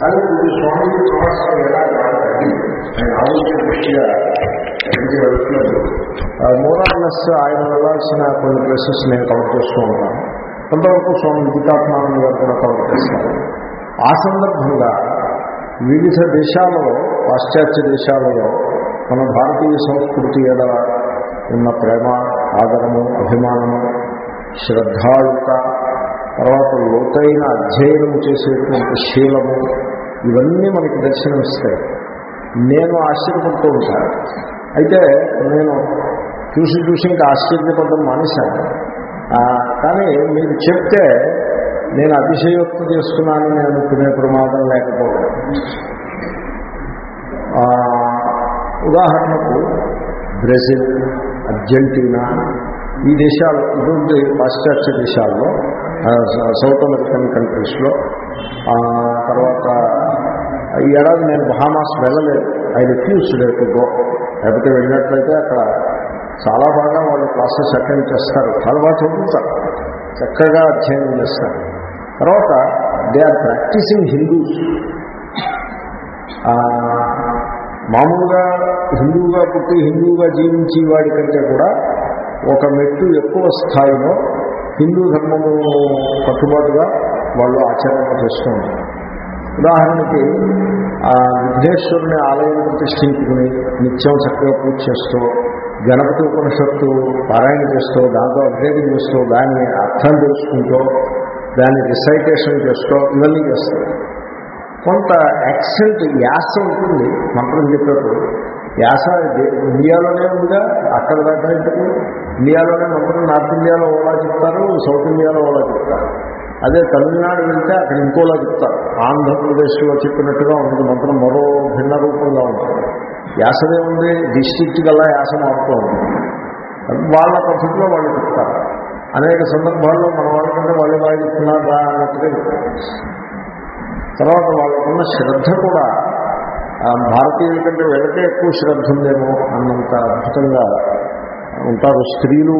కానీ ఇది స్వామి ప్రవాసం ఎలా కాదండి ఆయన ఆలోచన దృష్టిగా ఎక్కడికి వెళ్తున్నారు మోరార్లెస్ ఆయన వెళ్ళాల్సిన కొన్ని ప్లేసెస్ నేను కవర్ చేస్తూ ఉంటాను. కొంతవరకు స్వామి గీతాత్మానంద గారు కూడా కవర్ చేస్తారు. ఆ సందర్భంగా వివిధ దేశాలలో పాశ్చాత్య దేశాలలో మన భారతీయ సంస్కృతి ఎడ ఉన్న ప్రేమ ఆదరము అభిమానము శ్రద్ధాయుత తర్వాత లోతైన అధ్యయనం చేసేటువంటి శీలము ఇవన్నీ మనకి దర్శనమిస్తాయి. నేను ఆశ్చర్యపడుతూ ఉంటాను. అయితే నేను చూసి చూసి ఇంకా ఆశ్చర్యపడడం మానేశాను. కానీ మీరు చెప్తే నేను అతిశయోక్తి చేస్తున్నానని అనుకునే ప్రమాదం లేకపోవడం. ఉదాహరణకు బ్రెజిల్ అర్జెంటీనా ఈ దేశాలు ఇటువంటి పాశ్చాత్య దేశాల్లో సౌత్ అమెరికన్ కంట్రీస్లో. తర్వాత ఈ ఏడాది నేను బహామాస్ వెళ్ళలేదు ఐ రిఫ్యూజ్ టు గో లేకపోతే వెళ్ళినట్లయితే అక్కడ చాలా బాగా వాళ్ళు క్లాసెస్ అటెండ్ చేస్తారు. చాలా బాగా చదువుతారు చక్కగా అధ్యయనం చేస్తారు. తర్వాత దే ఆర్ ప్రాక్టీసింగ్ హిందూస్ మామూలుగా హిందువుగా పుట్టి హిందువుగా జీవించి వాడి కంటే కూడా ఒక మెట్టు ఎక్కువ స్థాయిలో హిందూ ధర్మము కట్టుబాటుగా వాళ్ళు ఆచరణ చేస్తూ ఉంటారు. ఉదాహరణకి ఆ విఘ్నేశ్వరుని ఆలయం ప్రతిష్ఠించుకుని నిత్యం చక్కగా పూజ చేస్తూ గణపతి ఉపనిషత్తు పారాయణ చేస్తూ దాంతో అప్డేటింగ్ చేస్తూ దాన్ని అర్థం తెలుసుకుంటూ దాన్ని రిసైటేషన్ చేస్తూ ఇవన్నీ చేస్తారు. కొంత యాక్సెంట్ యాస ఉంటుంది మంత్రం చెప్పేప్పుడు యాస ఇండియాలోనే ఉందా? అక్కడ దాకా ఎందుకు? ఇండియాలోనే మొత్తం నార్త్ ఇండియాలో ఓలా చెప్తారు సౌత్ ఇండియాలో ఓలా చెప్తారు. అదే తమిళనాడు వెళ్తే అక్కడ ఇంకోలా చెప్తారు. ఆంధ్రప్రదేశ్లో చెప్పినట్టుగా ఉంటుంది మంత్రం మరో భిన్న రూపంగా ఉంటుంది. యాసనే ఉంది డిస్ట్రిక్ట్ గల్లా యాస మారుతూ ఉంటుంది. వాళ్ళ పద్ధతిలో వాళ్ళు చెప్తారు. అనేక సందర్భాల్లో మన వాళ్ళకంటే వాళ్ళు బాగా చెప్తున్నారా అన్నట్టుగా చెప్తారు. తర్వాత వాళ్ళకున్న శ్రద్ధ కూడా భారతీయుల కంటే వీళ్ళకే ఎక్కువ శ్రద్ధ ఉందేమో అన్నంత అద్భుతంగా ఉంటారు స్త్రీలు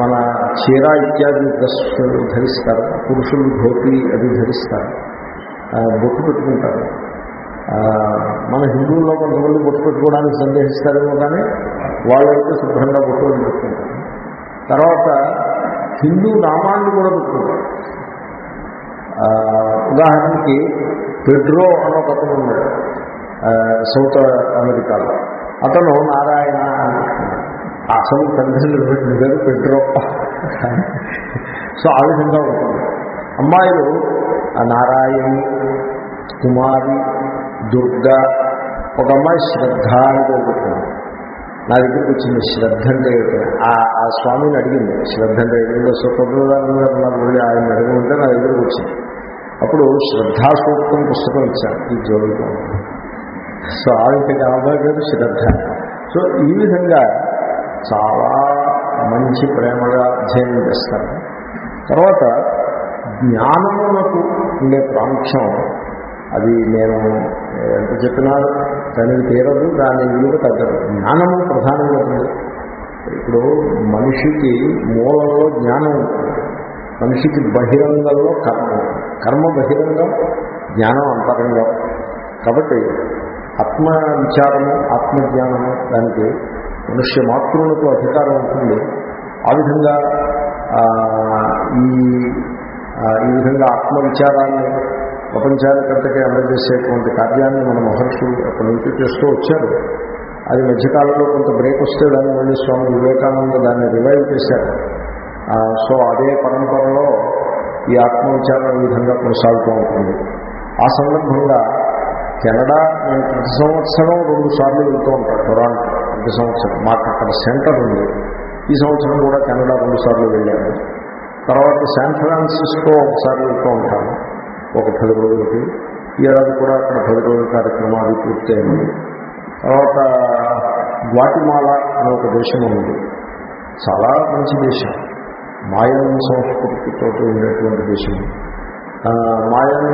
మన చీర ఇత్యాది డ్రెస్సులు ధరిస్తారు పురుషులు ధోతి అది ధరిస్తారు బొట్టు పెట్టుకుంటారు. మన హిందువుల్లో కొంతమంది బొట్టు పెట్టుకోవడానికి సందేహిస్తారేమో కానీ వాళ్ళైతే శుభ్రంగా బొట్టు పెట్టుకుంటారు. తర్వాత హిందూ నామాన్ని కూడా పెట్టుకుంటారు. ఉదాహరణకి పెడ్రో అని ఒక అతను ఉన్నాడు సౌత్ అమెరికాలో. అతను నారాయణ అని. అసలు తల్లిదండ్రులు పేరు పెడ్రో. సో ఆ విధంగా ఉంటుంది. అమ్మాయిలు ఆ నారాయణి కుమారి దుర్గా ఒక అమ్మాయి శ్రద్ధ అని పేరు నా దగ్గరికి వచ్చింది శ్రద్ధ అంటే ఆ స్వామిని అడిగింది. శ్రద్ధ అంటే ఏదో సుప్రదానం గారు నాకు వెళ్ళి ఆయన నా దగ్గరికి వచ్చింది. అప్పుడు శ్రద్ధాసూక్తం పుస్తకం ఇచ్చారు ఈ జోలితో సో ఆవిడకి అబ్బాయి శ్రద్ధ. సో ఈ విధంగా చాలా మంచి ప్రేమగా అధ్యయనం చేస్తారు. తర్వాత జ్ఞానములకు ఉండే ప్రాముఖ్యం అది నేను ఎంత చెప్పినా దానికి తీరదు దాని విలువ తగ్గదు. జ్ఞానము ప్రధానంగా ఉంది ఇప్పుడు మనిషికి మూలంలో జ్ఞానం ఉంటుంది. మనిషికి బహిరంగంలో కర్మ కర్మ బహిరంగం జ్ఞానం అంతరంగం. కాబట్టి ఆత్మ విచారము ఆత్మజ్ఞానము దానికి మనుష్య మాతృలకు అధికారం ఉంటుంది. ఆ విధంగా ఈ ఈ విధంగా ఆత్మ విచారాన్ని ప్రపంచానికంతకే అందజేసేటువంటి కార్యాన్ని మన మహర్షులు అప్పటి నుంచి చేస్తూ వచ్చారు. అది మధ్యకాలంలో కొంత బ్రేక్ వస్తే దాన్ని మళ్ళీ స్వామి వివేకానంద దాన్ని రివైవ్ చేశారు. సో అదే పరంపరలో ఈ ఆత్మవిచారం ఈ విధంగా కొనసాగుతూ ఉంటుంది. ఆ సందర్భంగా కెనడా నేను ప్రతి సంవత్సరం రెండు సార్లు వెళ్తూ ఉంటాను టొరాంటో ప్రతి సంవత్సరం. మాకు అక్కడ సెంటర్ ఉంది. ఈ సంవత్సరం కూడా కెనడా రెండు సార్లు వెళ్ళాను తర్వాత శాన్ ఫ్రాన్సిస్కో ఒకసారి వెళ్తూ ఉంటాను ఒక పది రోజులకి. ఈ ఏడాది కూడా అక్కడ పది రోజుల కార్యక్రమం పూర్తయింది తర్వాత గ్వాటిమాల అనే ఒక దేశం ఉంది. చాలా మంచి దేశం. మాయన్ సంస్కృతితో ఉండేటువంటి దేశం మాయన్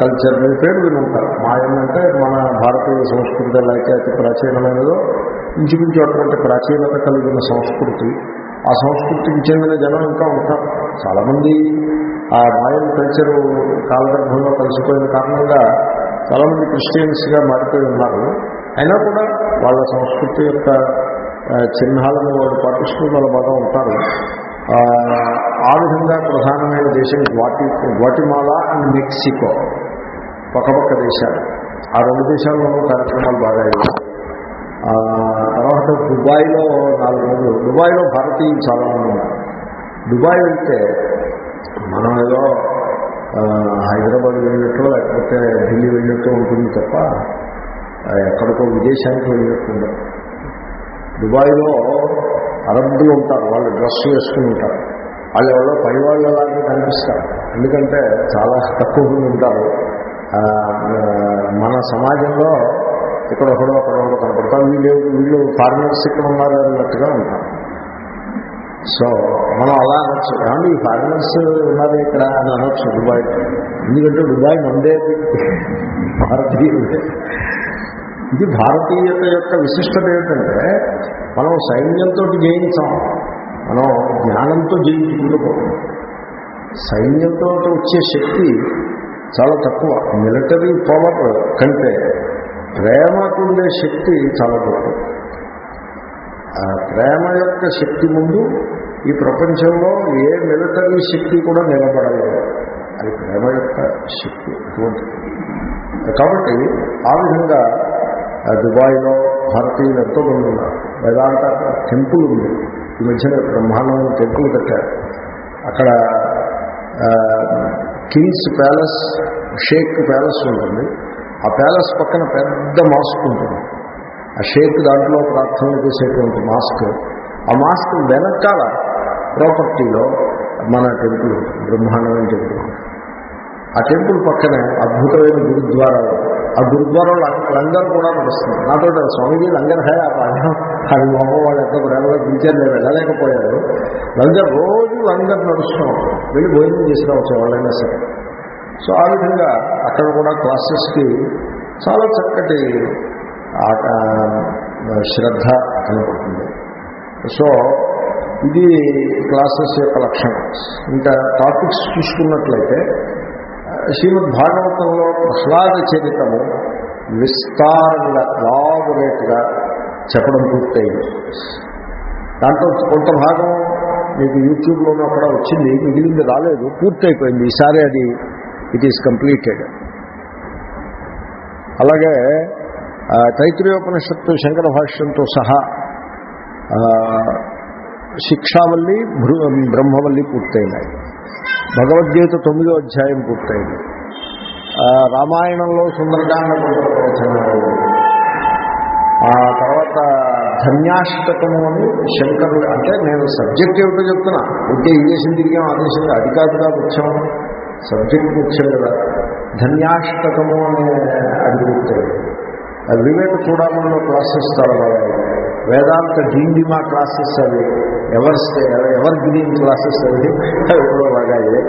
కల్చర్ మీ పేరు వినుంటారు. మాయన్ అంటే మన భారతీయ సంస్కృతి అలాగే అతి ప్రాచీనమైనదో ఇంచుమించు అటువంటి ప్రాచీనత కలిగిన సంస్కృతి. ఆ సంస్కృతికి చెందిన జనం ఇంకా ఉంటారు. చాలామంది ఆ మాయన్ కల్చరు కాలగర్భంలో కలిసిపోయిన కారణంగా చాలామంది క్రిస్టియన్స్గా మారిపోయి ఉన్నారు. అయినా కూడా వాళ్ళ సంస్కృతి యొక్క చిహ్నాలను వాళ్ళు పాటిస్తూ వాళ్ళ బాగా ఉంటారు. ఆ, విధంగా ప్రధానమైన దేశం గ్వాటి గ్వాటిమాలా అండ్ మెక్సికో. పక్కపక్క దేశాలు. ఆ రెండు దేశాల్లోనూ కార్యక్రమాలు బాగా అయ్యాయి తర్వాత దుబాయ్లో నాలుగు రోజులు. దుబాయ్లో భారతీయులు చాలా ఉన్నారు. దుబాయ్ వెళ్తే మనం ఏదో హైదరాబాద్ వెళ్ళినట్టు లేకపోతే ఢిల్లీ వెళ్ళినట్టు ఉంటుంది తప్ప ఎక్కడికో విదేశానికి వెళ్ళినట్టు ఉండదు. దుబాయ్లో అరబ్బులు ఉంటారు వాళ్ళు డ్రెస్ వేసుకుని ఉంటారు. వాళ్ళు ఎవరో పై వాళ్ళలాగే కనిపిస్తారు. ఎందుకంటే చాలా తక్కువ మంది ఉంటారు మన సమాజంలో ఇక్కడ ఒకడో అక్కడ ఒకడో కనపడతారు. వీళ్ళు వీళ్ళు ఫారినర్స్ ఇక్కడ ఉన్నారు అన్నట్టుగా ఉంటారు. సో మనం అలా అనొచ్చు. కానీ ఈ ఫారినర్స్ ఉన్నారు ఇక్కడ అని అనొచ్చు దుబాయ్ ఎందుకంటే దుబాయ్ మందే. భారతీయులే. ఇది భారతీయత యొక్క విశిష్టత ఏమిటంటే మనం సైన్యంతో జయించాం. మనం జ్ఞానంతో జయించుకుంటూ పోతాం సైన్యంతో వచ్చే శక్తి చాలా తక్కువ. మిలిటరీ పవర్ కంటే ప్రేమకు ఉండే శక్తి చాలా తక్కువ. ప్రేమ యొక్క శక్తి ముందు ఈ ప్రపంచంలో ఏ మిలిటరీ శక్తి కూడా నిలబడలేదు. అది ప్రేమ యొక్క శక్తి. కాబట్టి ఆ విధంగా దుబాయ్లో భారతీయులు ఎంతో మంది ఉన్నారు. వేదాంత టెంపుల్ ఉంది. ఈ మధ్యన బ్రహ్మాండమైన టెంపుల్ కట్టారు. అక్కడ కింగ్స్ ప్యాలెస్ షేక్ ప్యాలెస్ ఉంటుంది. ఆ ప్యాలెస్ పక్కన పెద్ద మాస్క్ ఉంటుంది. ఆ షేక్ దాంట్లో ప్రార్థనలు చేసేటువంటి మాస్క్. ఆ మాస్క్ వెనకాల ప్రాపర్టీలో మన టెంపుల్ ఉంటుంది. బ్రహ్మాండమైన టెంపుల్. ఆ టెంపుల్ పక్కనే అద్భుతమైన గురుద్వారా ఆ గురుద్వారా లం- లంగర్ కూడా నడుస్తుంది. నాతో స్వామిజీ లంగర్ హే ఆ పాఠం అది మా అమ్మ వాళ్ళు ఎంత ప్రేమగా పిలిచారు నేను వెళ్ళలేకపోయారు లంగర్ రోజు లంగర్ నడుస్తున్నాం. వెళ్ళి భోజనం చేసిన వచ్చేవాళ్ళైనా సరే. సో ఆ విధంగా అక్కడ కూడా క్లాసెస్కి చాలా చక్కటి శ్రద్ధ కనపడుతుంది. సో ఇది క్లాసెస్ యొక్క లక్షణం. ఇంకా టాపిక్స్ చూసుకున్నట్లయితే శ్రీమద్ భాగవతంలో ప్రహ్లాద చరితము విస్తారంగా లాబొరేట్గా చెప్పడం పూర్తయింది. దాంట్లో కొంత భాగం మీకు యూట్యూబ్లోనూ అక్కడ వచ్చింది మిగిలింది రాలేదు పూర్తయిపోయింది. ఈసారి అది ఇట్ ఈస్ కంప్లీటెడ్ అలాగే ఆ, తైత్రీయోపనిషత్తు శంకర భాష్యంతో సహా శిక్షావల్లి బ్రహ్మవల్లి పూర్తయినాయి. భగవద్గీత తొమ్మిదో అధ్యాయం పూర్తయింది. రామాయణంలో సుందరకాండ ఆ తర్వాత ధన్యాష్టకము అని శంకరుడు అంటే నేను సబ్జెక్ట్ ఏమిటో చెప్తున్నా. ఉంటే ఈ దేశం తిరిగాం ఆ దేశం అది ముఖ్యం. సబ్జెక్ట్ ముఖ్యం కదా. ధన్యాష్టకము అనే అది పూర్తయింది. వివేక చూడమన్న క్లాసెస్ తర్వాత వేదాంత డీండిమా క్లాసెస్ అవి ఎవర్ ఎవర్ గ్రీన్ క్లాసెస్ అవి ఎప్పుడో కూడా బాగా అయ్యాయి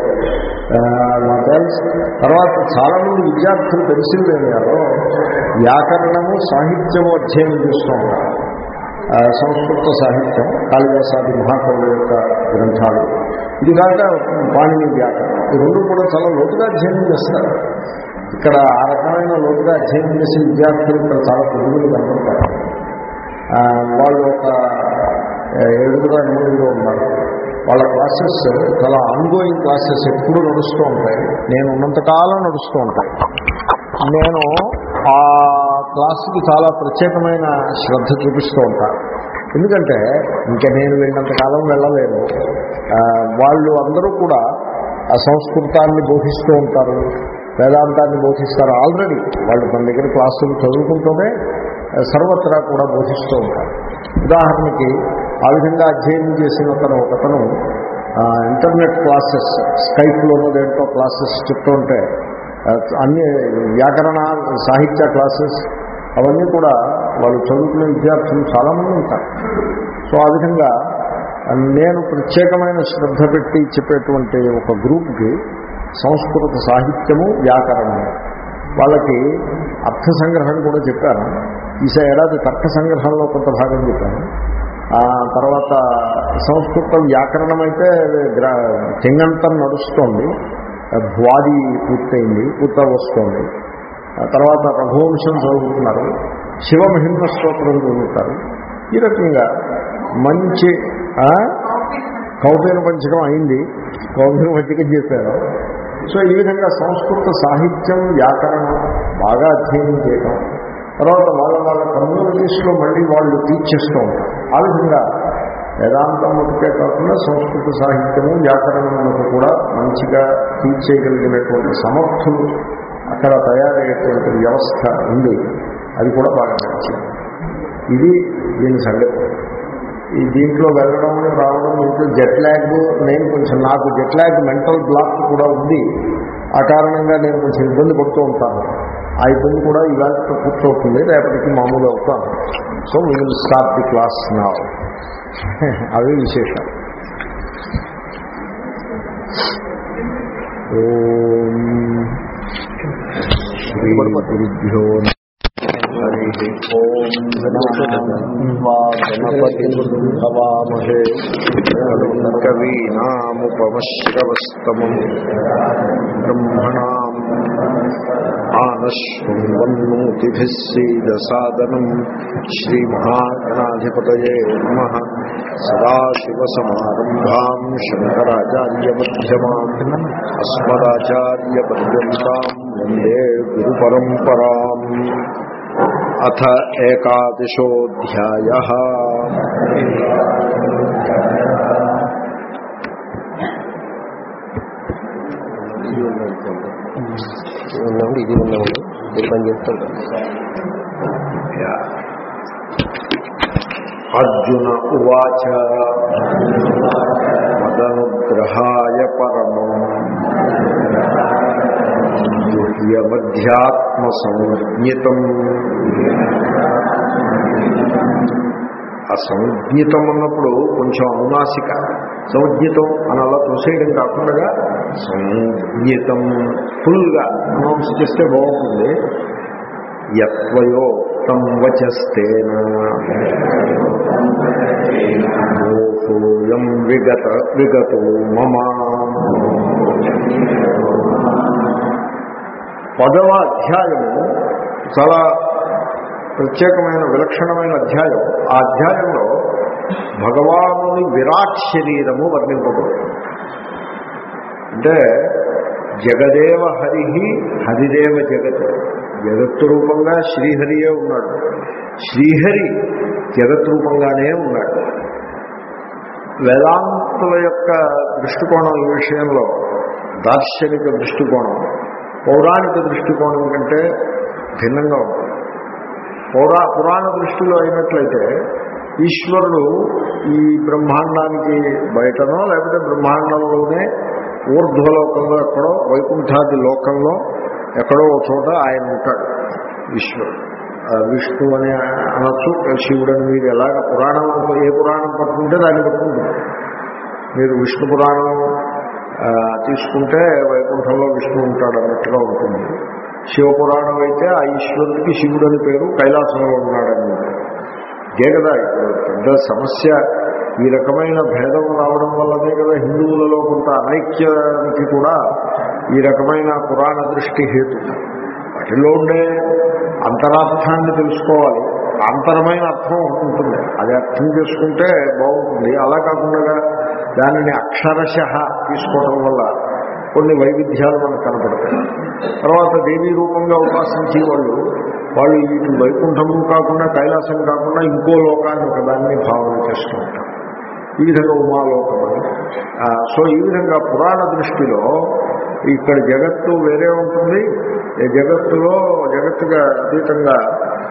తెలుసు తర్వాత చాలామంది విద్యార్థులు పెన్సిల్వేనియాలో వ్యాకరణము సాహిత్యము అధ్యయనం చేస్తూ సంస్కృత సాహిత్యం కాళిదాసాది మహాకవుల యొక్క గ్రంథాలు. ఇది కాక పాణిని వ్యాకరణం. ఈ రెండు కూడా చాలా లోతుగా అధ్యయనం చేస్తారు ఇక్కడ ఆ రకమైన లోతుగా అధ్యయనం చేసే విద్యార్థులు ఇక్కడ చాలా పొరుగులు కనబడతారు వాళ్ళు ఒక ఏడుగురు ఎనిమిదిలో ఉన్నారు. వాళ్ళ క్లాసెస్ చాలా ఆన్గోయింగ్ క్లాసెస్ ఎప్పుడు నడుస్తూ ఉంటాయి. నేను ఉన్నంతకాలం నడుస్తూ ఉంటాయి నేను ఆ క్లాసుకి చాలా ప్రత్యేకమైన శ్రద్ధ చూపిస్తూ ఉంటాను ఎందుకంటే ఇంకా నేను వెళ్ళినంత కాలం వెళ్ళలేను వాళ్ళు అందరూ కూడా ఆ సంస్కృతాన్ని బోధిస్తూ ఉంటారు. వేదాంతాన్ని బోధిస్తారు. ఆల్రెడీ వాళ్ళు తన దగ్గర క్లాసులు చదువుకుంటూనే సర్వత్రా కూడా బోధిస్తూ ఉంటారు ఉదాహరణకి ఆ విధంగా అధ్యయనం చేసిన అతను ఒకతను ఇంటర్నెట్ క్లాసెస్ స్కైప్లోనూ దేంట్లో క్లాసెస్ చెప్తూ ఉంటే అన్ని వ్యాకరణ సాహిత్య క్లాసెస్ అవన్నీ కూడా వాళ్ళు చదువుకునే విద్యార్థులు చాలామంది ఉంటారు. సో ఆ విధంగా నేను ప్రత్యేకమైన శ్రద్ధ పెట్టి చెప్పేటువంటి ఒక గ్రూప్కి సంస్కృత సాహిత్యము వ్యాకరణము వాళ్ళకి అర్థ సంగ్రహం కూడా చెప్పాను. ఈసారి ఏడాది తర్క సంగ్రహంలో కొంత భాగం చెప్పాను. తర్వాత సంస్కృత వ్యాకరణం అయితే గ్రా చెంగంతం నడుస్తోంది. భ్వాది పూర్తయింది పూర్త వస్తోంది. ఆ తర్వాత రఘువంశం చదువుతున్నారు. శివమహిమ స్తోత్రం చదువుతారు. ఈ రకంగా మంచి కౌపీన పంచకం అయింది. కౌపీన పంచకం చేశారు. సో ఈ విధంగా సంస్కృత సాహిత్యం వ్యాకరణం బాగా అధ్యయనం చేయడం తర్వాత వాళ్ళ వాళ్ళ కమ్యూనిటీస్లో మళ్ళీ వాళ్ళు తీర్చేస్తూ ఉంటారు. ఆ విధంగా వేదాంతం ఒకటే కాకుండా సంస్కృత సాహిత్యము వ్యాకరణములకు కూడా మంచిగా తీర్చేయగలిగినటువంటి సమర్థులు అక్కడ తయారయ్యేటువంటి వ్యవస్థ ఉంది. అది కూడా బాగా నచ్చింది. ఇది దీని సంగతి. ఈ దీంట్లో వెళ్ళడం రావడం ఇంట్లో జెట్ ల్యాగ్ నేను కొంచెం నాకు జెట్ ల్యాగ్ మెంటల్ బ్లాక్ కూడా ఉంది. ఆ కారణంగా నేను కొంచెం ఇబ్బంది పడుతూ ఉంటాను. ఆ ఇబ్బంది కూడా ఇవాళ పూర్తవుతుంది రేపటికి మామూలు అవుతాను so we will start the class నా అవి విశేషం ఓం శ్రీ గురుభ్యో హరి ఓం గణపతి భవామహే కవీనాముపమశ్రవస్తమం బ్రహ్మణా ఆనశృణ్వన్నోతిభిः सीदसादनं श्रीमहागणाधिपतये नमः सदाशिवसमारम्भाम् शङ्कराचार्यमध्यमाम् अस्मदाचार्यपर्यन्ताम् वन्दे गुरुपरम्पराम् अथ एकादशोऽध्यायः ఉన్నామండి ఇది ఉన్నామండి ఇది పని చేస్తుంటాం అర్జున ఉవాచ. మదనుగ్రహాయ పరమం. గుహ్యమధ్యాత్మ సంజ్ఞితం అసంజ్ఞితం అన్నప్పుడు కొంచెం అనునాసిక. సంజ్ఞితం అని అలా చూసేయడం కాకుండా సంజ్ఞితం. ఫుల్గా అనౌన్స్ చేస్తే బాగుంటుంది. యత్వయోక్తం వచస్తేన. మోహోయం విగత విగతో మమ. పదవ అధ్యాయము చాలా ప్రత్యేకమైన విలక్షణమైన అధ్యాయం. ఆ అధ్యాయంలో భగవానుని విరాట్ శరీరము వర్ణింపబడుతుంది. అంటే జగదేవ హరి హరిదేవ జగత్. జగత్ రూపంగా శ్రీహరియే ఉన్నాడు. శ్రీహరి జగత్ రూపంగానే ఉన్నాడు. వేదాంతుల యొక్క దృష్టికోణం ఈ విషయంలో దార్శనిక దృష్టికోణం. పౌరాణిక దృష్టికోణం కంటే భిన్నంగా ఉంటుంది. పౌరా పురాణ దృష్టిలో అయినట్లయితే ఈశ్వరుడు ఈ బ్రహ్మాండానికి బయటనో లేకపోతే బ్రహ్మాండంలోనే ఊర్ధ్వలోకంలో ఎక్కడో వైకుంఠాది లోకంలో ఎక్కడో చోట ఆయన ఉంటాడు ఈశ్వరుడు. విష్ణు అని అనొచ్చు శివుడని మీరు ఎలాగ పురాణం ఏ పురాణం పట్టుకుంటే దాన్ని పట్టుకుంటుంది మీరు విష్ణు పురాణం తీసుకుంటే వైకుంఠంలో విష్ణు ఉంటాడు అన్నట్టుగా ఉంటుంది. శివపురాణం అయితే ఆ ఈశ్వరుడికి శివుడు అని పేరు కైలాసంలో ఉన్నాడని ఇదే కదా ఇప్పుడు పెద్ద సమస్య. ఈ రకమైన భేదం రావడం వల్లనే కదా హిందువులలో కొంత అనైక్యానికి కూడా ఈ రకమైన పురాణ దృష్టి హేతు. వాటిలో ఉండే అంతరార్థాన్ని తెలుసుకోవాలి. అంతరమైన అర్థం ఉంటుంది. అది అర్థం చేసుకుంటే బాగుంటుంది. అలా కాకుండా దానిని అక్షరశ తీసుకోవడం వల్ల కొన్ని వైవిధ్యాలు మనకు కనపడతాయి. తర్వాత దేవీ రూపంగా ఉపాసించే వాళ్ళు వాళ్ళు ఇటు వైకుంఠము కాకుండా కైలాసం కాకుండా ఇంకో లోకాన్ని ఒకదాన్ని భావన చేస్తూ ఉంటారు. ఈ విధంగా ఉమాలోకం అని. సో ఈ విధంగా పురాణ దృష్టిలో ఇక్కడ జగత్తు వేరే ఉంటుంది. ఈ జగత్తులో జగత్తుగా అతీతంగా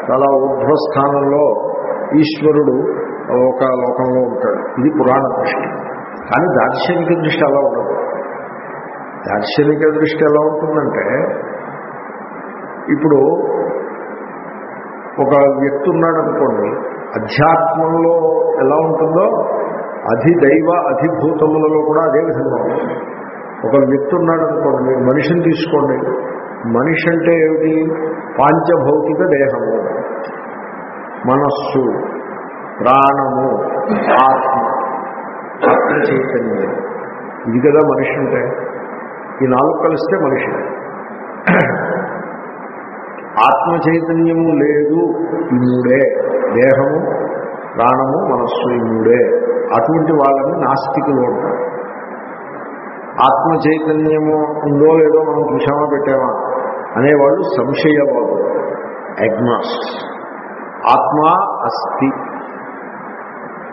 చాలా ఊర్ధ్వస్థానంలో ఈశ్వరుడు ఒక లోకంలో ఉంటాడు. ఇది పురాణ దృష్టి. కానీ దార్శనిక దృష్టి అలా ఉండదు. దార్శనిక దృష్టి ఎలా ఉంటుందంటే ఇప్పుడు ఒక వ్యక్తి ఉన్నాడు అనుకోండి అధ్యాత్మంలో ఎలా ఉంటుందో అధిదైవ అధిభూతములలో కూడా అదే విధంగా ఉంటుంది. ఒక వ్యక్తి ఉన్నాడు అనుకోండి మనిషిని తీసుకోండి. మనిషి అంటే ఏమిటి? పాంచభౌతిక దేహము. మనస్సు ప్రాణము ఆత్మ. ఆత్మ చైతన్యం ఇది కదా మనిషి అంటే. ఈ నాలుగు కలిస్తే మనిషి. ఆత్మ చైతన్యము లేదు ఈ మూడే దేహము ప్రాణము మనస్సు ఈ మూడే అటువంటి వాళ్ళని నాస్తికులు ఉంటారు ఆత్మ చైతన్యము ఉందో లేదో మనం చూసామా పెట్టామా? అనేవాళ్ళు సంశయవాదు అగ్నాస్ ఆత్మ అస్థి.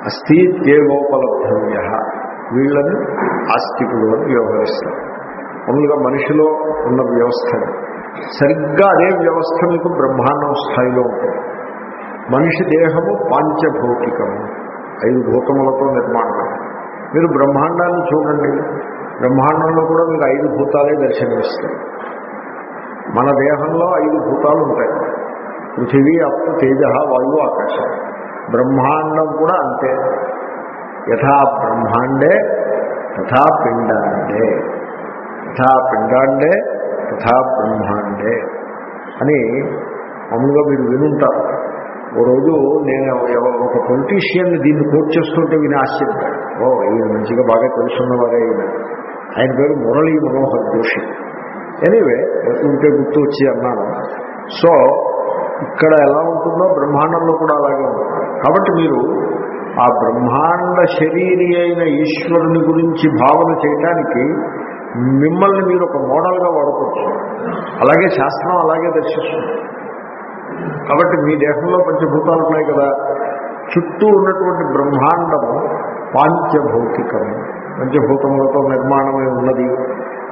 అస్థి దేవోపలబ్ధవ్య వీళ్ళని ఆస్తికులు అని వ్యవహరిస్తారు. మామూలుగా మనిషిలో ఉన్న వ్యవస్థ సరిగ్గా అదే వ్యవస్థ మీకు బ్రహ్మాండం స్థాయిలో ఉంటుంది. మనిషి దేహము పాంచభౌతికము ఐదు భూతములతో నిర్మాణం. మీరు బ్రహ్మాండాన్ని చూడండి. బ్రహ్మాండంలో కూడా మీకు ఐదు భూతాలే దర్శనమిస్తాయి. మన దేహంలో ఐదు భూతాలు ఉంటాయి. పృథివీ అప్పు తేజ వాయువు ఆకాశం. బ్రహ్మాండం కూడా అంతే. యథా బ్రహ్మాండే తథా పిండాండే. యథా పిండాండే తథా బ్రహ్మాండే అని మామూలుగా మీరు వినుంటారు. ఓ రోజు నేను ఒక పొలిటీషియన్ని దీన్ని కోట్ చేస్తుంటే విని ఆశ్చర్యపోయాను. ఓ ఈయన మంచిగా బాగా తెలుసున్నవారే ఈయన. ఆయన పేరు మురళీ మనోహర్ జోషి. ఎనీవే ఉంటే గుర్తు వచ్చి అన్నాను. సో ఇక్కడ ఎలా ఉంటుందో బ్రహ్మాండంలో కూడా అలాగే ఉంటుంది. కాబట్టి మీరు ఆ బ్రహ్మాండ శరీరి అయిన ఈశ్వరుని గురించి భావన చేయటానికి మిమ్మల్ని మీరు ఒక మోడల్గా వాడుకోవచ్చు. అలాగే శాస్త్రం అలాగే దర్శిస్తుంది. కాబట్టి మీ దేహంలో పంచభూతాలు ఉన్నాయి కదా. చుట్టూ ఉన్నటువంటి బ్రహ్మాండము పాంచభౌతికము. పంచభూతములతో నిర్మాణమై ఉన్నది.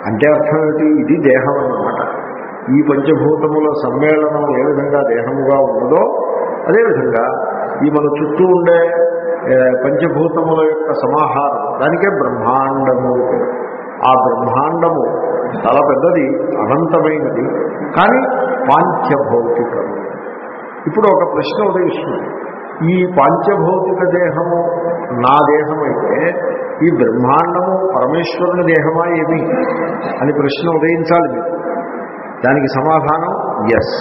అంటే అర్థం ఏమిటి? ఇది దేహం అన్నమాట. ఈ పంచభూతముల సమ్మేళనం ఏ విధంగా దేహముగా ఉన్నదో అదేవిధంగా ఈ మన చుట్టూ ఉండే పంచభూతముల యొక్క సమాహారం దానికే బ్రహ్మాండము పేరు. ఆ బ్రహ్మాండము చాలా పెద్దది అనంతమైనది కానీ పాంచభౌతికం. ఇప్పుడు ఒక ప్రశ్న ఉదయిస్తుంది. ఈ పాంచభౌతిక దేహము నా దేహమైతే ఈ బ్రహ్మాండము పరమేశ్వరుని దేహమా ఏమి? అని ప్రశ్న ఉదయించాలి దానికి సమాధానం ఎస్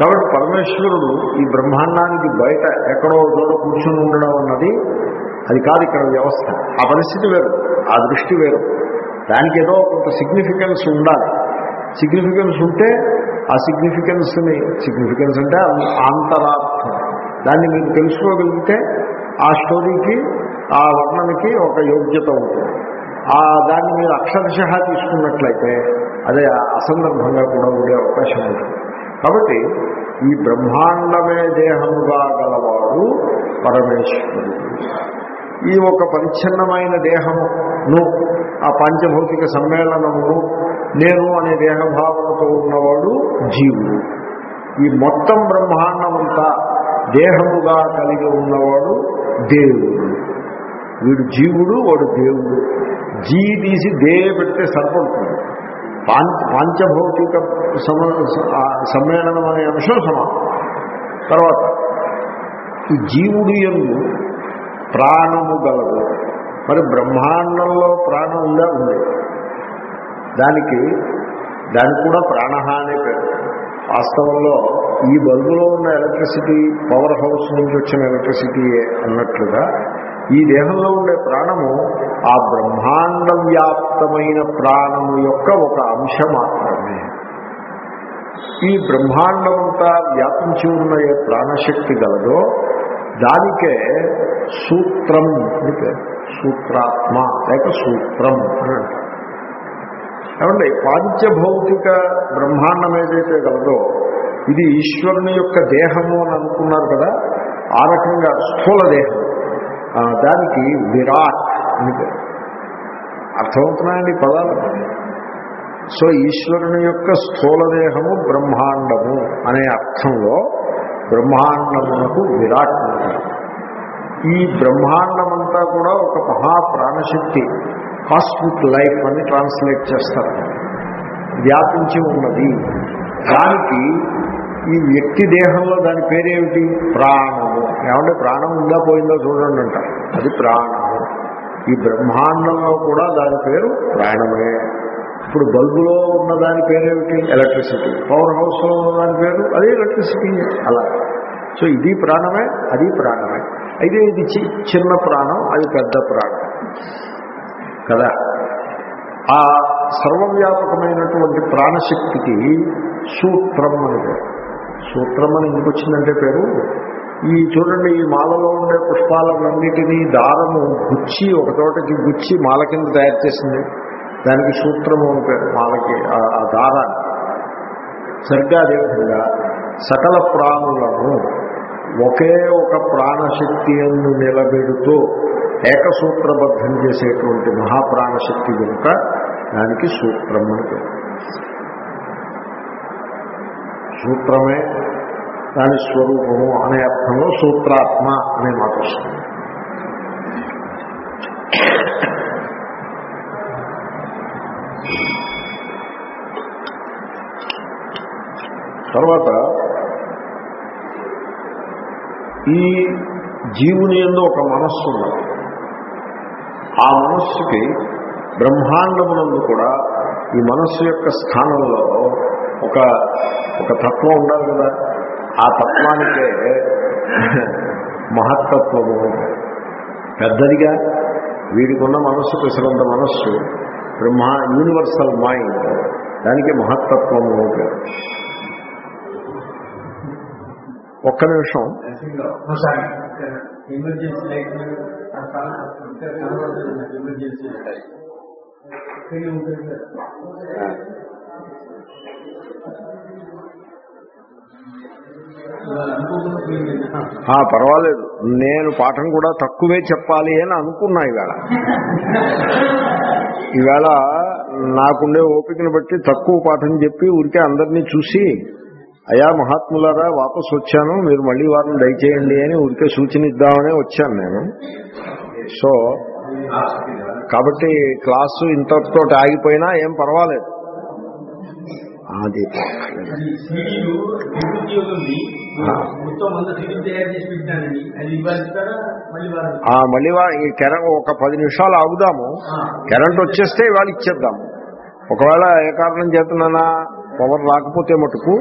కాబట్టి పరమేశ్వరుడు ఈ బ్రహ్మాండానికి బయట ఎక్కడో చోట కూర్చుని ఉండడం అన్నది అది కాదు ఇక్కడ వ్యవస్థ. ఆ పరిస్థితి వేరు. ఆ దృష్టి వేరు. దానికి ఏదో కొంత సిగ్నిఫికెన్స్ ఉండాలి. సిగ్నిఫికెన్స్ ఉంటే ఆ సిగ్నిఫికెన్స్ని సిగ్నిఫికెన్స్ అంటే ఆంతరార్థం దాన్ని మీరు తెలుసుకోగలిగితే ఆ స్టోరీకి ఆ వర్ణనకి ఒక యోగ్యత ఉంటుంది. ఆ దాన్ని మీరు అక్షరశ తీసుకున్నట్లయితే అదే అసందర్భంగా కూడా ఉండే అవకాశం ఉంటుంది. కాబట్టి ఈ బ్రహ్మాండమే దేహముగా గలవాడు పరమేశ్వరుడు. ఈ ఒక పరిచ్ఛిన్నమైన దేహమును ఆ పంచభౌతిక సమ్మేళనమును నేను అనే దేహభావనతో ఉన్నవాడు జీవుడు. ఈ మొత్తం బ్రహ్మాండమంతా దేహముగా కలిగి ఉన్నవాడు దేవుడు. వీడు జీవుడు వాడు దేవుడు. జీ తీసి దే పెడితే సరిపడుతుంది. పాంచ పాంచభౌతిక సమ సమ్మేళనం అనే అంశం సమానం తర్వాత ఈ జీవుడు ఎందు ప్రాణము గలదు మరి బ్రహ్మాండంలో ప్రాణం ఉందా ఉంది. దానికి దానికి కూడా ప్రాణ అనే పేరు. వాస్తవంలో ఈ బల్బులో ఉన్న ఎలక్ట్రిసిటీ పవర్ హౌస్ నుంచి వచ్చిన ఎలక్ట్రిసిటీయే అన్నట్లుగా ఈ దేహంలో ఉండే ప్రాణము ఆ బ్రహ్మాండ వ్యాప్తమైన ప్రాణము యొక్క ఒక అంశం మాత్రమే ఈ బ్రహ్మాండమంతా వ్యాపించి ఉన్న ఏ ప్రాణశక్తి గలదో దానికే సూత్రం అని పేరు. సూత్రాత్మ లేక సూత్రం అని అంటారు. ఏమండి పాంచభౌతిక బ్రహ్మాండం ఏదైతే కలదో ఇది ఈశ్వరుని యొక్క దేహము అని అనుకున్నారు కదా ఆ రకంగా స్థూల దేహం. దానికి విరాట్ అని పేరు. అర్థమవుతున్నాయండి పదాలు? సో ఈశ్వరుని యొక్క స్థూల దేహము బ్రహ్మాండము అనే అర్థంలో బ్రహ్మాండమునకు విరాట్ ఈ బ్రహ్మాండమంతా కూడా ఒక మహాప్రాణశక్తి కాస్మిక్ లైఫ్ అని ట్రాన్స్లేట్ చేస్తారు. వ్యాపించి ఉన్నది. దానికి ఈ వ్యక్తి దేహంలో దాని పేరేమిటి? ప్రాణము. ఏమంటే ప్రాణం ఉందా పోయిందో చూడండి అంట. అది ప్రాణము. ఈ బ్రహ్మాండంలో కూడా దాని పేరు ప్రాణమే. ఇప్పుడు బల్బులో ఉన్న దాని పేరేమిటి? ఎలక్ట్రిసిటీ పవర్ హౌస్లో ఉన్న దాని పేరు? అదే ఎలక్ట్రిసిటీ అలా. సో ఇది ప్రాణమే అది ప్రాణమే. అయితే ఇది చిన్న ప్రాణం అది పెద్ద ప్రాణం. కదా? ఆ సర్వవ్యాపకమైనటువంటి ప్రాణశక్తికి సూత్రం అని పేరు. సూత్రం అని ఎందుకు వచ్చిందంటే పేరు? ఈ చూడండి ఈ మాలలో ఉండే పుష్పాలన్నిటినీ దారము గుచ్చి ఒక చోటకి గుచ్చి మాల కింద తయారు చేసింది. దానికి సూత్రము అని పేరు మాలకి ఆ- ఆ దారాన్ని. సరిగ్గా అదేవిధంగా సకల ప్రాణులను ఒకే ఒక ప్రాణశక్తి అను నిలబెడుతూ ఏకసూత్రబద్ధం చేసేటువంటి మహాప్రాణశక్తి కనుక దానికి సూత్రం అని పేరు. సూత్రమే దాని స్వరూపము అనే అర్థంలో సూత్రాత్మ అనే మాట వస్తుంది. తర్వాత ఈ జీవుని ఎందు ఒక మనస్సు ఉన్నది. ఆ మనస్సుకి బ్రహ్మాండమునందు కూడా ఈ మనస్సు యొక్క స్థానంలో ఒక ఒక తత్వం ఉండాలి కదా. ఆ తత్వానికే మహత్తత్వము పెద్దదిగా వీడికున్న మనస్సు పిసరంత మనస్సు బ్రహ్మ యూనివర్సల్ మైండ్. దానికి మహత్తత్వము పేరు. ఒక్క నిమిషం. ఒకసారి ఎమర్జెన్సీ పర్వాలేదు. నేను పాఠం కూడా తక్కువే చెప్పాలి అని అనుకున్నా ఈవేళ. ఈవేళ నాకుండే ఓపికను బట్టి తక్కువ పాఠం చెప్పి ఊరికే అందరినీ చూసి అయా మహాత్ములారా వాపస్ వచ్చాను. మీరు మళ్ళీ వారిని దయచేయండి అని ఊరికే సూచన ఇద్దామనే వచ్చాను నేను. సో కాబట్టి క్లాసు ఇంతటితో ఆగిపోయినా ఏం పర్వాలేదు. ఇవ్వాలి మళ్ళీ ఈ కెర ఒక పది నిమిషాలు ఆగుదాము. కరెంట్ వచ్చేస్తే ఇవాళ ఇచ్చేద్దాము ఒకవేళ ఏ కారణం చేతనైనా పవర్ రాకపోతే మటుకు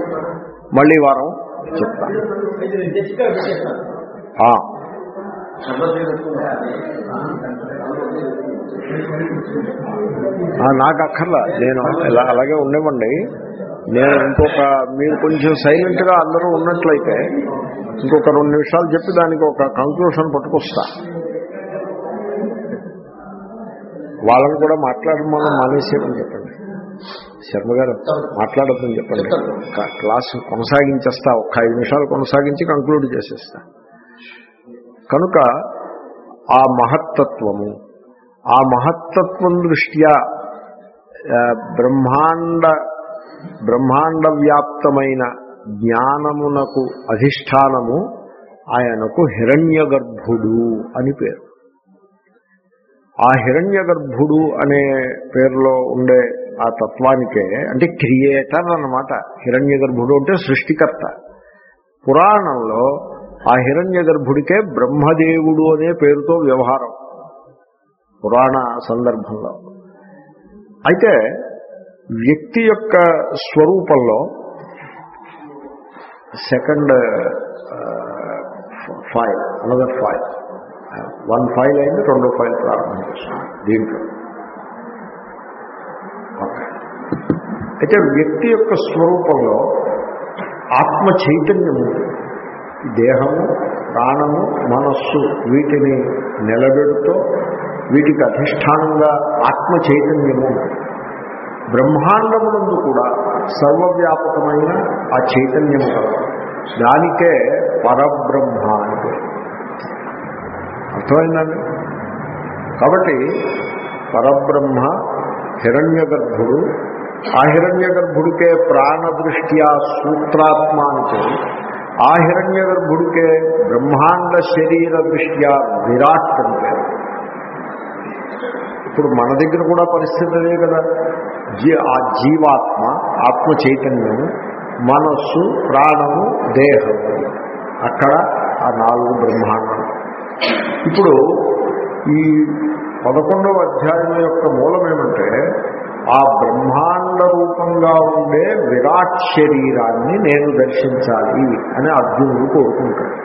మళ్ళీ వారం చెప్తాను ఆ, నాకు అక్కర్లా. నేను ఇలా అలాగే ఉండేవండి నేను ఇంకొక మీరు కొంచెం సైలెంట్గా అందరూ ఉన్నట్లయితే ఇంకొక రెండు నిమిషాలు చెప్పి దానికి ఒక కంక్లూషన్ పట్టుకొస్తా. వాళ్ళని కూడా మాట్లాడమని మానేసేయమని చెప్పండి. శర్మ గారు మాట్లాడద్దని చెప్పండి. క- క్లాస్ కొనసాగించేస్తా ఒక ఐదు నిమిషాలు కొనసాగించి కంక్లూడ్ చేసేస్తా. కనుక ఆ మహత్తత్వము ఆ మహత్తత్వం దృష్ట్యా బ్రహ్మాండ బ్రహ్మాండ వ్యాప్తమైన జ్ఞానమునకు అధిష్టానము ఆయనకు హిరణ్య గర్భుడు అని పేరు. ఆ హిరణ్య గర్భుడు అనే పేరులో ఉండే ఆ తత్వానికే అంటే క్రియేటర్ అన్నమాట. హిరణ్య గర్భుడు అంటే సృష్టికర్త. పురాణంలో ఆ హిరణ్య గర్భుడికే బ్రహ్మదేవుడు అనే పేరుతో వ్యవహారం. పురాణ సందర్భంలో. అయితే వ్యక్తి యొక్క స్వరూపంలో second file another file. One file అయింది రెండో ఫైల్ ప్రారంభం చేస్తుంది దీంట్లో. అయితే వ్యక్తి యొక్క స్వరూపంలో ఆత్మ చైతన్యము దేహము ప్రాణము మనస్సు వీటిని నిలబెడుతూ వీటికి అధిష్టానంగా ఆత్మ చైతన్యము బ్రహ్మాండమునందు కూడా సర్వవ్యాపకమైన ఆ చైతన్యము కలదు. దానికే పరబ్రహ్మ అని అర్థమైందండి? కాబట్టి పరబ్రహ్మ హిరణ్య గర్భుడు ఆ హిరణ్య గర్భుడికే ప్రాణ దృష్ట్యా సూత్రాత్మ అంటే ఆ హిరణ్య గర్భుడికే బ్రహ్మాండ శరీర దృష్ట్యా విరాట్ అంటే ఇప్పుడు మన దగ్గర కూడా పరిస్థితి అదే కదా. ఆ జీవాత్మ ఆత్మ చైతన్యము మనస్సు ప్రాణము దేహము. అక్కడ ఆ నాలుగు బ్రహ్మాండం ఇప్పుడు ఈ పదకొండవ అధ్యాయం యొక్క మూలం ఏమంటే ఆ బ్రహ్మాండ రూపంగా ఉండే విరాట్ శరీరాన్ని నేను దర్శించాలి అని అర్జునుడు కోరుకుంటాడు.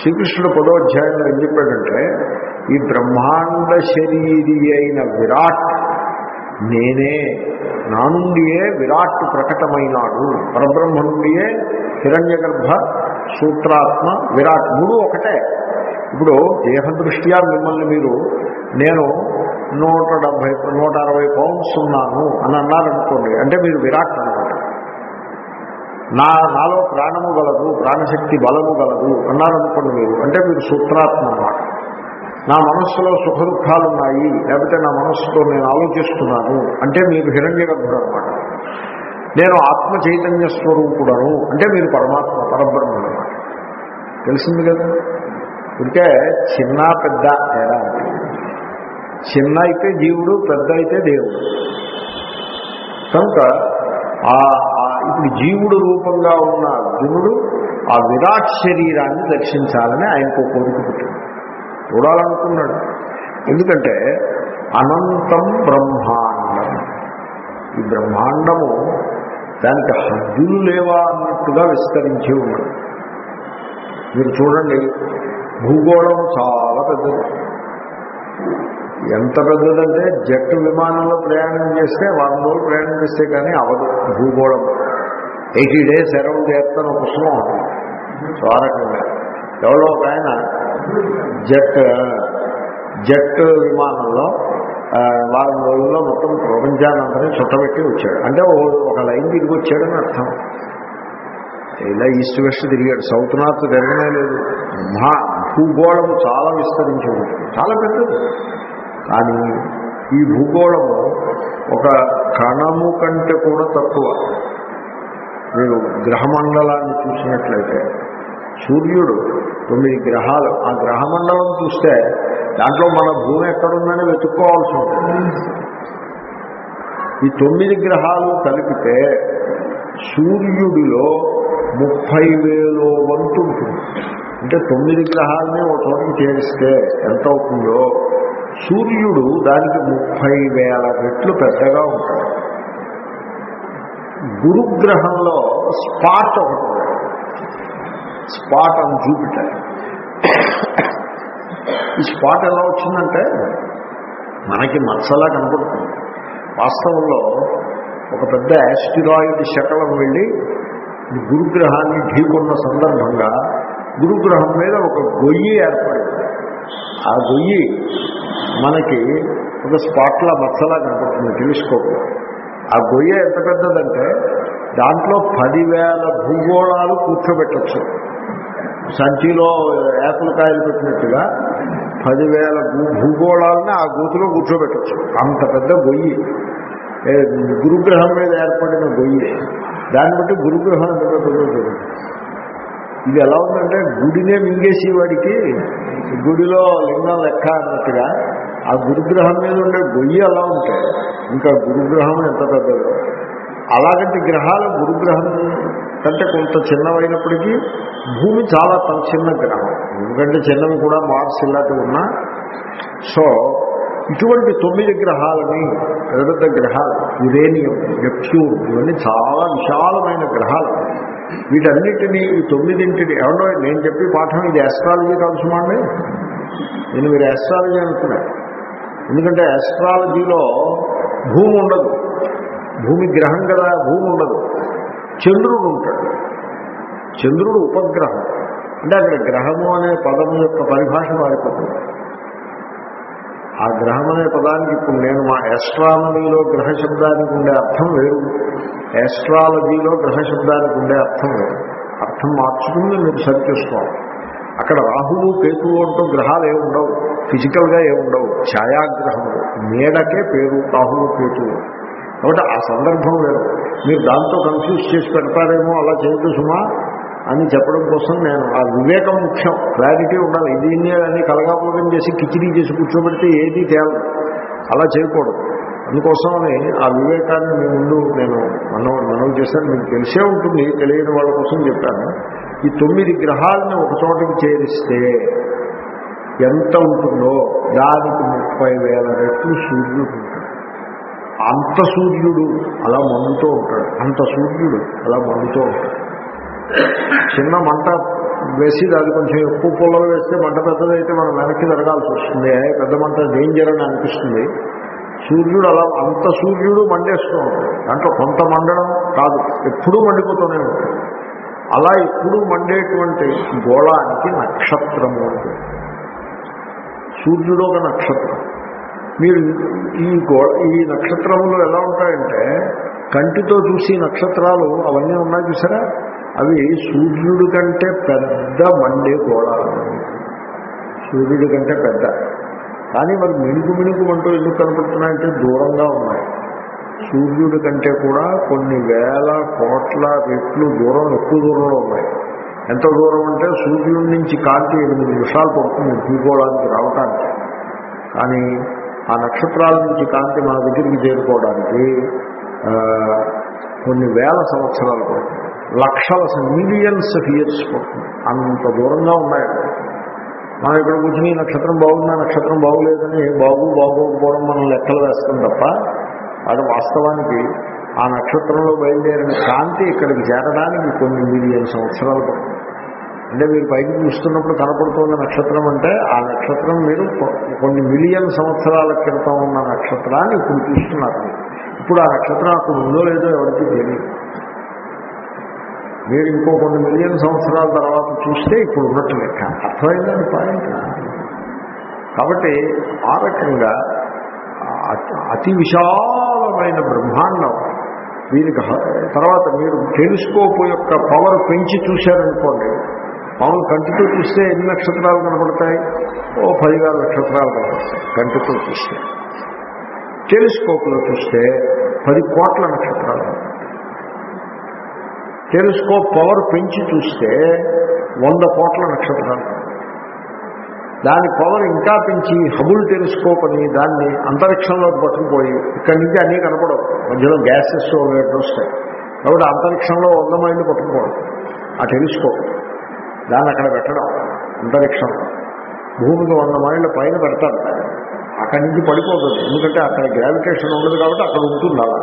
శ్రీకృష్ణుడు పదో అధ్యాయంలో ఏం చెప్పాడంటే ఈ బ్రహ్మాండ శరీరి అయిన విరాట్ నేనే నా నుండియే విరాట్ ప్రకటమైనాడు. పరబ్రహ్మ నుండియే హిరణ్య గర్భ సూత్రాత్మ విరాట్ మూడు ఒకటే. ఇప్పుడు దేహదృష్ట్యా మిమ్మల్ని మీరు నేను నూట డెబ్భై నూట అరవై పౌండ్స్ ఉన్నాను అని అన్నారనుకోండి అంటే మీరు విరాట్ అనమాట నా నాలో ప్రాణము గలదు ప్రాణశక్తి బలము గలదు అన్నారనుకోండి మీరు అంటే మీరు సూత్రాత్మ అన్నమాట. నా మనస్సులో సుఖ దుఃఖాలు ఉన్నాయి లేకపోతే నా మనస్సుతో నేను ఆలోచిస్తున్నాను అంటే మీరు హిరణ్య గర్భుడు అనమాట నేను ఆత్మ చైతన్య స్వరూపుడను అంటే మీరు పరమాత్మ పరబ్రహ్మ అనమాట తెలిసింది కదా? ఇంకే చిన్న పెద్ద తేడా చిన్న అయితే జీవుడు పెద్ద అయితే దేవుడు. కనుక ఆ ఇప్పుడు జీవుడు రూపంగా ఉన్న అర్జునుడు ఆ విరాట్ శరీరాన్ని దర్శించాలని ఆయనకు కోరుకుంటుంది చూడాలనుకున్నాడు. ఎందుకంటే అనంతం బ్రహ్మాండం. ఈ బ్రహ్మాండము దానికి హద్దులు లేవా అన్నట్టుగా విస్తరించి ఉన్నాడు మీరు చూడండి భూగోళం చాలా పెద్దది. ఎంత పెద్దదంటే జట్టు విమానంలో ప్రయాణం చేస్తే వారం రోజులు ప్రయాణం చేస్తే కానీ అవదు భూగోళం. ఎయిటీ డేస్ అరౌండ్ చేస్తాను ఒక పుస్తకం సో ఆ రకంగా. ఎవరో ఒక ఆయన జట్ జట్ విమానంలో వారం రోజుల్లో మొత్తం ప్రపంచానందరినీ చుట్టబెట్టి వచ్చాడు. అంటే ఓ- ఒక లైన్ తిరిగి వచ్చాడని అర్థం. ఇలా ఈస్ట్ వెస్ట్ తిరిగాడు. సౌత్ నార్త్ తిరగనే లేదు. మహా భూగోళం చాలా విస్తరించి ఉంటుంది చాలా పెద్దది. కానీ ఈ భూగోళము ఒక కణము కంటే కూడా తక్కువ. మీరు గ్రహమండలాన్ని చూసినట్లయితే సూర్యుడు తొమ్మిది గ్రహాలు. ఆ గ్రహమండలం చూస్తే దాంట్లో మన భూమి ఎక్కడుందని వెతుక్కోవాల్సి ఉంటుంది. ఈ తొమ్మిది గ్రహాలు కలిపితే సూర్యుడిలో ముప్పై వేలో వంతు ఉంటుంది. అంటే తొమ్మిది గ్రహాలని ఒక చోటకి చేరిస్తే ఎంత అవుతుందో సూర్యుడు దానికి ముప్పై వేల రెట్లు పెద్దగా ఉంటాడు. గురుగ్రహంలో స్పాట్ ఒకటి స్పాట్ అని జూపిటర్ ఈ స్పాట్ ఎలా వచ్చిందంటే మనకి మచ్చలా కనపడుతుంది. వాస్తవంలో ఒక పెద్ద యాస్టిరాయిడ్ శకలం వెళ్ళి గురుగ్రహాన్ని ఢీకొన్న సందర్భంగా గురుగ్రహం మీద ఒక గొయ్యి ఏర్పడింది. ఆ గొయ్యి మనకి ఒక స్పాట్లా మచ్చలా కనపడుతుంది టెలిస్కోప్ ఆ గొయ్య ఎంత పెద్దదంటే దాంట్లో పదివేల భూగోళాలు కూర్చోబెట్టచ్చు. సంచిలో యాపిల్ కాయలు పెట్టినట్టుగా పదివేల భూగోళాలని ఆ గూతులో కూర్చోబెట్టచ్చు. అంత పెద్ద గొయ్యి. గురుగ్రహం మీద ఏర్పడిన గొయ్యి. దాన్ని బట్టి గురుగ్రహం ఎంత పెద్దదో ఇది ఎలా ఉందంటే గుడినే మింగేసి వాడికి గుడిలో లింగం లెక్క అన్నట్టుగా ఆ గురుగ్రహం మీద ఉండే గొయ్యి ఎలా ఉంటాయి. ఇంకా గురుగ్రహం ఎంత పెద్దదో. అలాగంటి గ్రహాలు గురుగ్రహం కంటే కొంత చిన్నవైనప్పటికీ భూమి చాలా తన చిన్న గ్రహం. ఎందుకంటే చిన్నవి కూడా మార్స్ ఇలాంటివి ఉన్నా. సో ఇటువంటి తొమ్మిది గ్రహాలని పెద్ద పెద్ద గ్రహాలు యురేనియం నెప్ట్యూన్ ఇవన్నీ చాలా విశాలమైన గ్రహాలు. వీటన్నిటినీ ఈ తొమ్మిదింటిని ఎవరో నేను చెప్పి పాఠం ఇది ఆస్ట్రాలజీ కలుసుమండి నేను మీరు ఆస్ట్రాలజీ అనుకున్నాను ఎందుకంటే ఆస్ట్రాలజీలో భూమి ఉండదు. భూమి గ్రహం కదా భూమి ఉండదు. చంద్రుడు ఉంటాడు. చంద్రుడు ఉపగ్రహం. అంటే అక్కడ గ్రహము అనే పదం యొక్క పరిభాష మారిపోతుంది. ఆ గ్రహం అనే పదానికి ఇప్పుడు నేను మా ఎస్ట్రానమీలో గ్రహ శబ్దానికి ఉండే అర్థం వేరు. ఆస్ట్రాలజీలో గ్రహ శబ్దానికి ఉండే అర్థం వేరు. అర్థం మార్చుకుని మీరు సరి చేసుకోవాలి. అక్కడ రాహువు కేతువు అంటూ గ్రహాలు ఏమి ఉండవు. ఫిజికల్గా ఏమి ఉండవు. ఛాయాగ్రహములు నీడకే పేరు రాహువు కేతువు. కాబట్టి ఆ సందర్భం వేరు. మీరు దాంతో కన్ఫ్యూజ్ చేసి పెడతారేమో అలా చేయదు సుమా. అని చెప్పడం కోసం నేను ఆ వివేకం ముఖ్యం. క్లారిటీ ఉండాలి. దీన్ని అన్ని కలగాపోగం చేసి కిచిడీ చేసి కూర్చోబెడితే ఏది తేలదు. అలా చేయకూడదు. అందుకోసమని ఆ వివేకాన్ని మీ ముందు నేను మనం మనవి చేశాను. మీకు తెలిసే ఉంటుంది తెలియని వాళ్ళ కోసం చెప్పాను. ఈ తొమ్మిది గ్రహాలను ఒక చోటకి చేరిస్తే ఎంత ఉంటుందో దానికి ముప్పై వేల రెట్లు సూర్యుడు అంత సూర్యుడు అలా మండుతూ ఉంటాడు. అంత సూర్యుడు అలా మండుతూ ఉంటాడు. చిన్న మంట వేసి అది కొంచెం ఎక్కువ పుల్లలు వేస్తే మంట పెద్దదైతే మనం వెనక్కి జరగాల్సి వస్తుంది. పెద్ద మంట డేంజర్ అని అనిపిస్తుంది. సూర్యుడు అలా అంత సూర్యుడు మండేస్తూ ఉంటాడు. దాంట్లో కొంత మండడం కాదు ఎప్పుడూ మండిపోతూనే ఉంటుంది. అలా ఎప్పుడూ మండేటువంటి గోళానికి నక్షత్రము అంటే సూర్యుడు ఒక నక్షత్రం. మీరు ఈ గో ఈ నక్షత్రములు ఎలా ఉంటాయంటే కంటితో చూసి నక్షత్రాలు అవన్నీ ఉన్నాయి చూసారా? అవి సూర్యుడి కంటే పెద్ద మండే గోళాలు సూర్యుడి కంటే పెద్ద. కానీ మరి మిణుకు మిణుకు అంటూ ఎందుకు కనపడుతున్నాయంటే దూరంగా ఉన్నాయి. సూర్యుడి కంటే కూడా కొన్ని వేల కోట్ల రెట్లు దూరం ఎక్కువ దూరంలో ఉన్నాయి. ఎంత దూరం అంటే సూర్యుడి నుంచి కాంతి ఎనిమిది నిమిషాలు పడుతుంది భూగోళానికి రావటానికి. కానీ ఆ నక్షత్రాల నుంచి కాంతి మన దగ్గరికి చేరుకోవడానికి కొన్ని వేల సంవత్సరాలు పడుతుంది. లక్షల మిలియన్స్ ఆఫ్ ఇయర్స్ పడుతుంది. అంత దూరంగా ఉన్నాయి. మనం ఇక్కడ కూర్చుని ఈ నక్షత్రం బాగుందా నక్షత్రం బాగులేదని బాగు బాగోకపోవడం మనం లెక్కలు వేస్తాం తప్ప అది వాస్తవానికి ఆ నక్షత్రంలో బయలుదేరిన కాంతి ఇక్కడికి చేరడానికి కొన్ని మిలియన్ సంవత్సరాలు పడుతుంది. అంటే మీరు పైకి చూస్తున్నప్పుడు కనపడుతున్న నక్షత్రం అంటే ఆ నక్షత్రం మీరు కొన్ని మిలియన్ సంవత్సరాల క్రితం ఉన్న నక్షత్రాన్ని ఇప్పుడు చూస్తున్నారు మీరు. ఇప్పుడు ఆ నక్షత్రం అక్కడ ఉందో లేదో ఎవరికి తెలియదు. మీరు ఇంకో కొన్ని మిలియన్ సంవత్సరాల తర్వాత చూస్తే ఇప్పుడు ఉన్నట్టు లెక్క. అర్థమైందండి పాయింట్ కాబట్టి ఆ రకంగా అతి- విశాలమైన బ్రహ్మాండం దీనికి తర్వాత మీరు టెలిస్కోప్ యొక్క పవర్ పెంచి చూశారనుకోండి మామూలు కంటితో చూస్తే ఎన్ని నక్షత్రాలు కనపడతాయి? ఓ పదివేల నక్షత్రాలు కనపడతాయి కంటితో చూస్తే. టెలిస్కోప్లో చూస్తే పది కోట్ల నక్షత్రాలు. టెలిస్కోప్ పవర్ పెంచి చూస్తే వంద కోట్ల నక్షత్రాలు. దాని పవర్ ఇంకా పెంచి హబుల్ టెలిస్కోప్ అని దాన్ని అంతరిక్షంలోకి పట్టుకుపోయి ఇక్కడి నుంచి అన్నీ కనపడవు. మధ్యలో గ్యాసెస్ వేటి వస్తాయి. కాబట్టి అంతరిక్షంలో వంద మైళ్ళు పట్టుకుపోవడం. ఆ టెలిస్కోప్ దాన్ని అక్కడ పెట్టడం అంతరిక్షంలో. భూమికి వంద మైళ్ళ పైన పెడతారు. అక్కడి నుంచి పడిపోతుంది. ఎందుకంటే అక్కడ గ్రావిటేషన్ ఉండదు కాబట్టి అక్కడ ఉంటుంది అలా.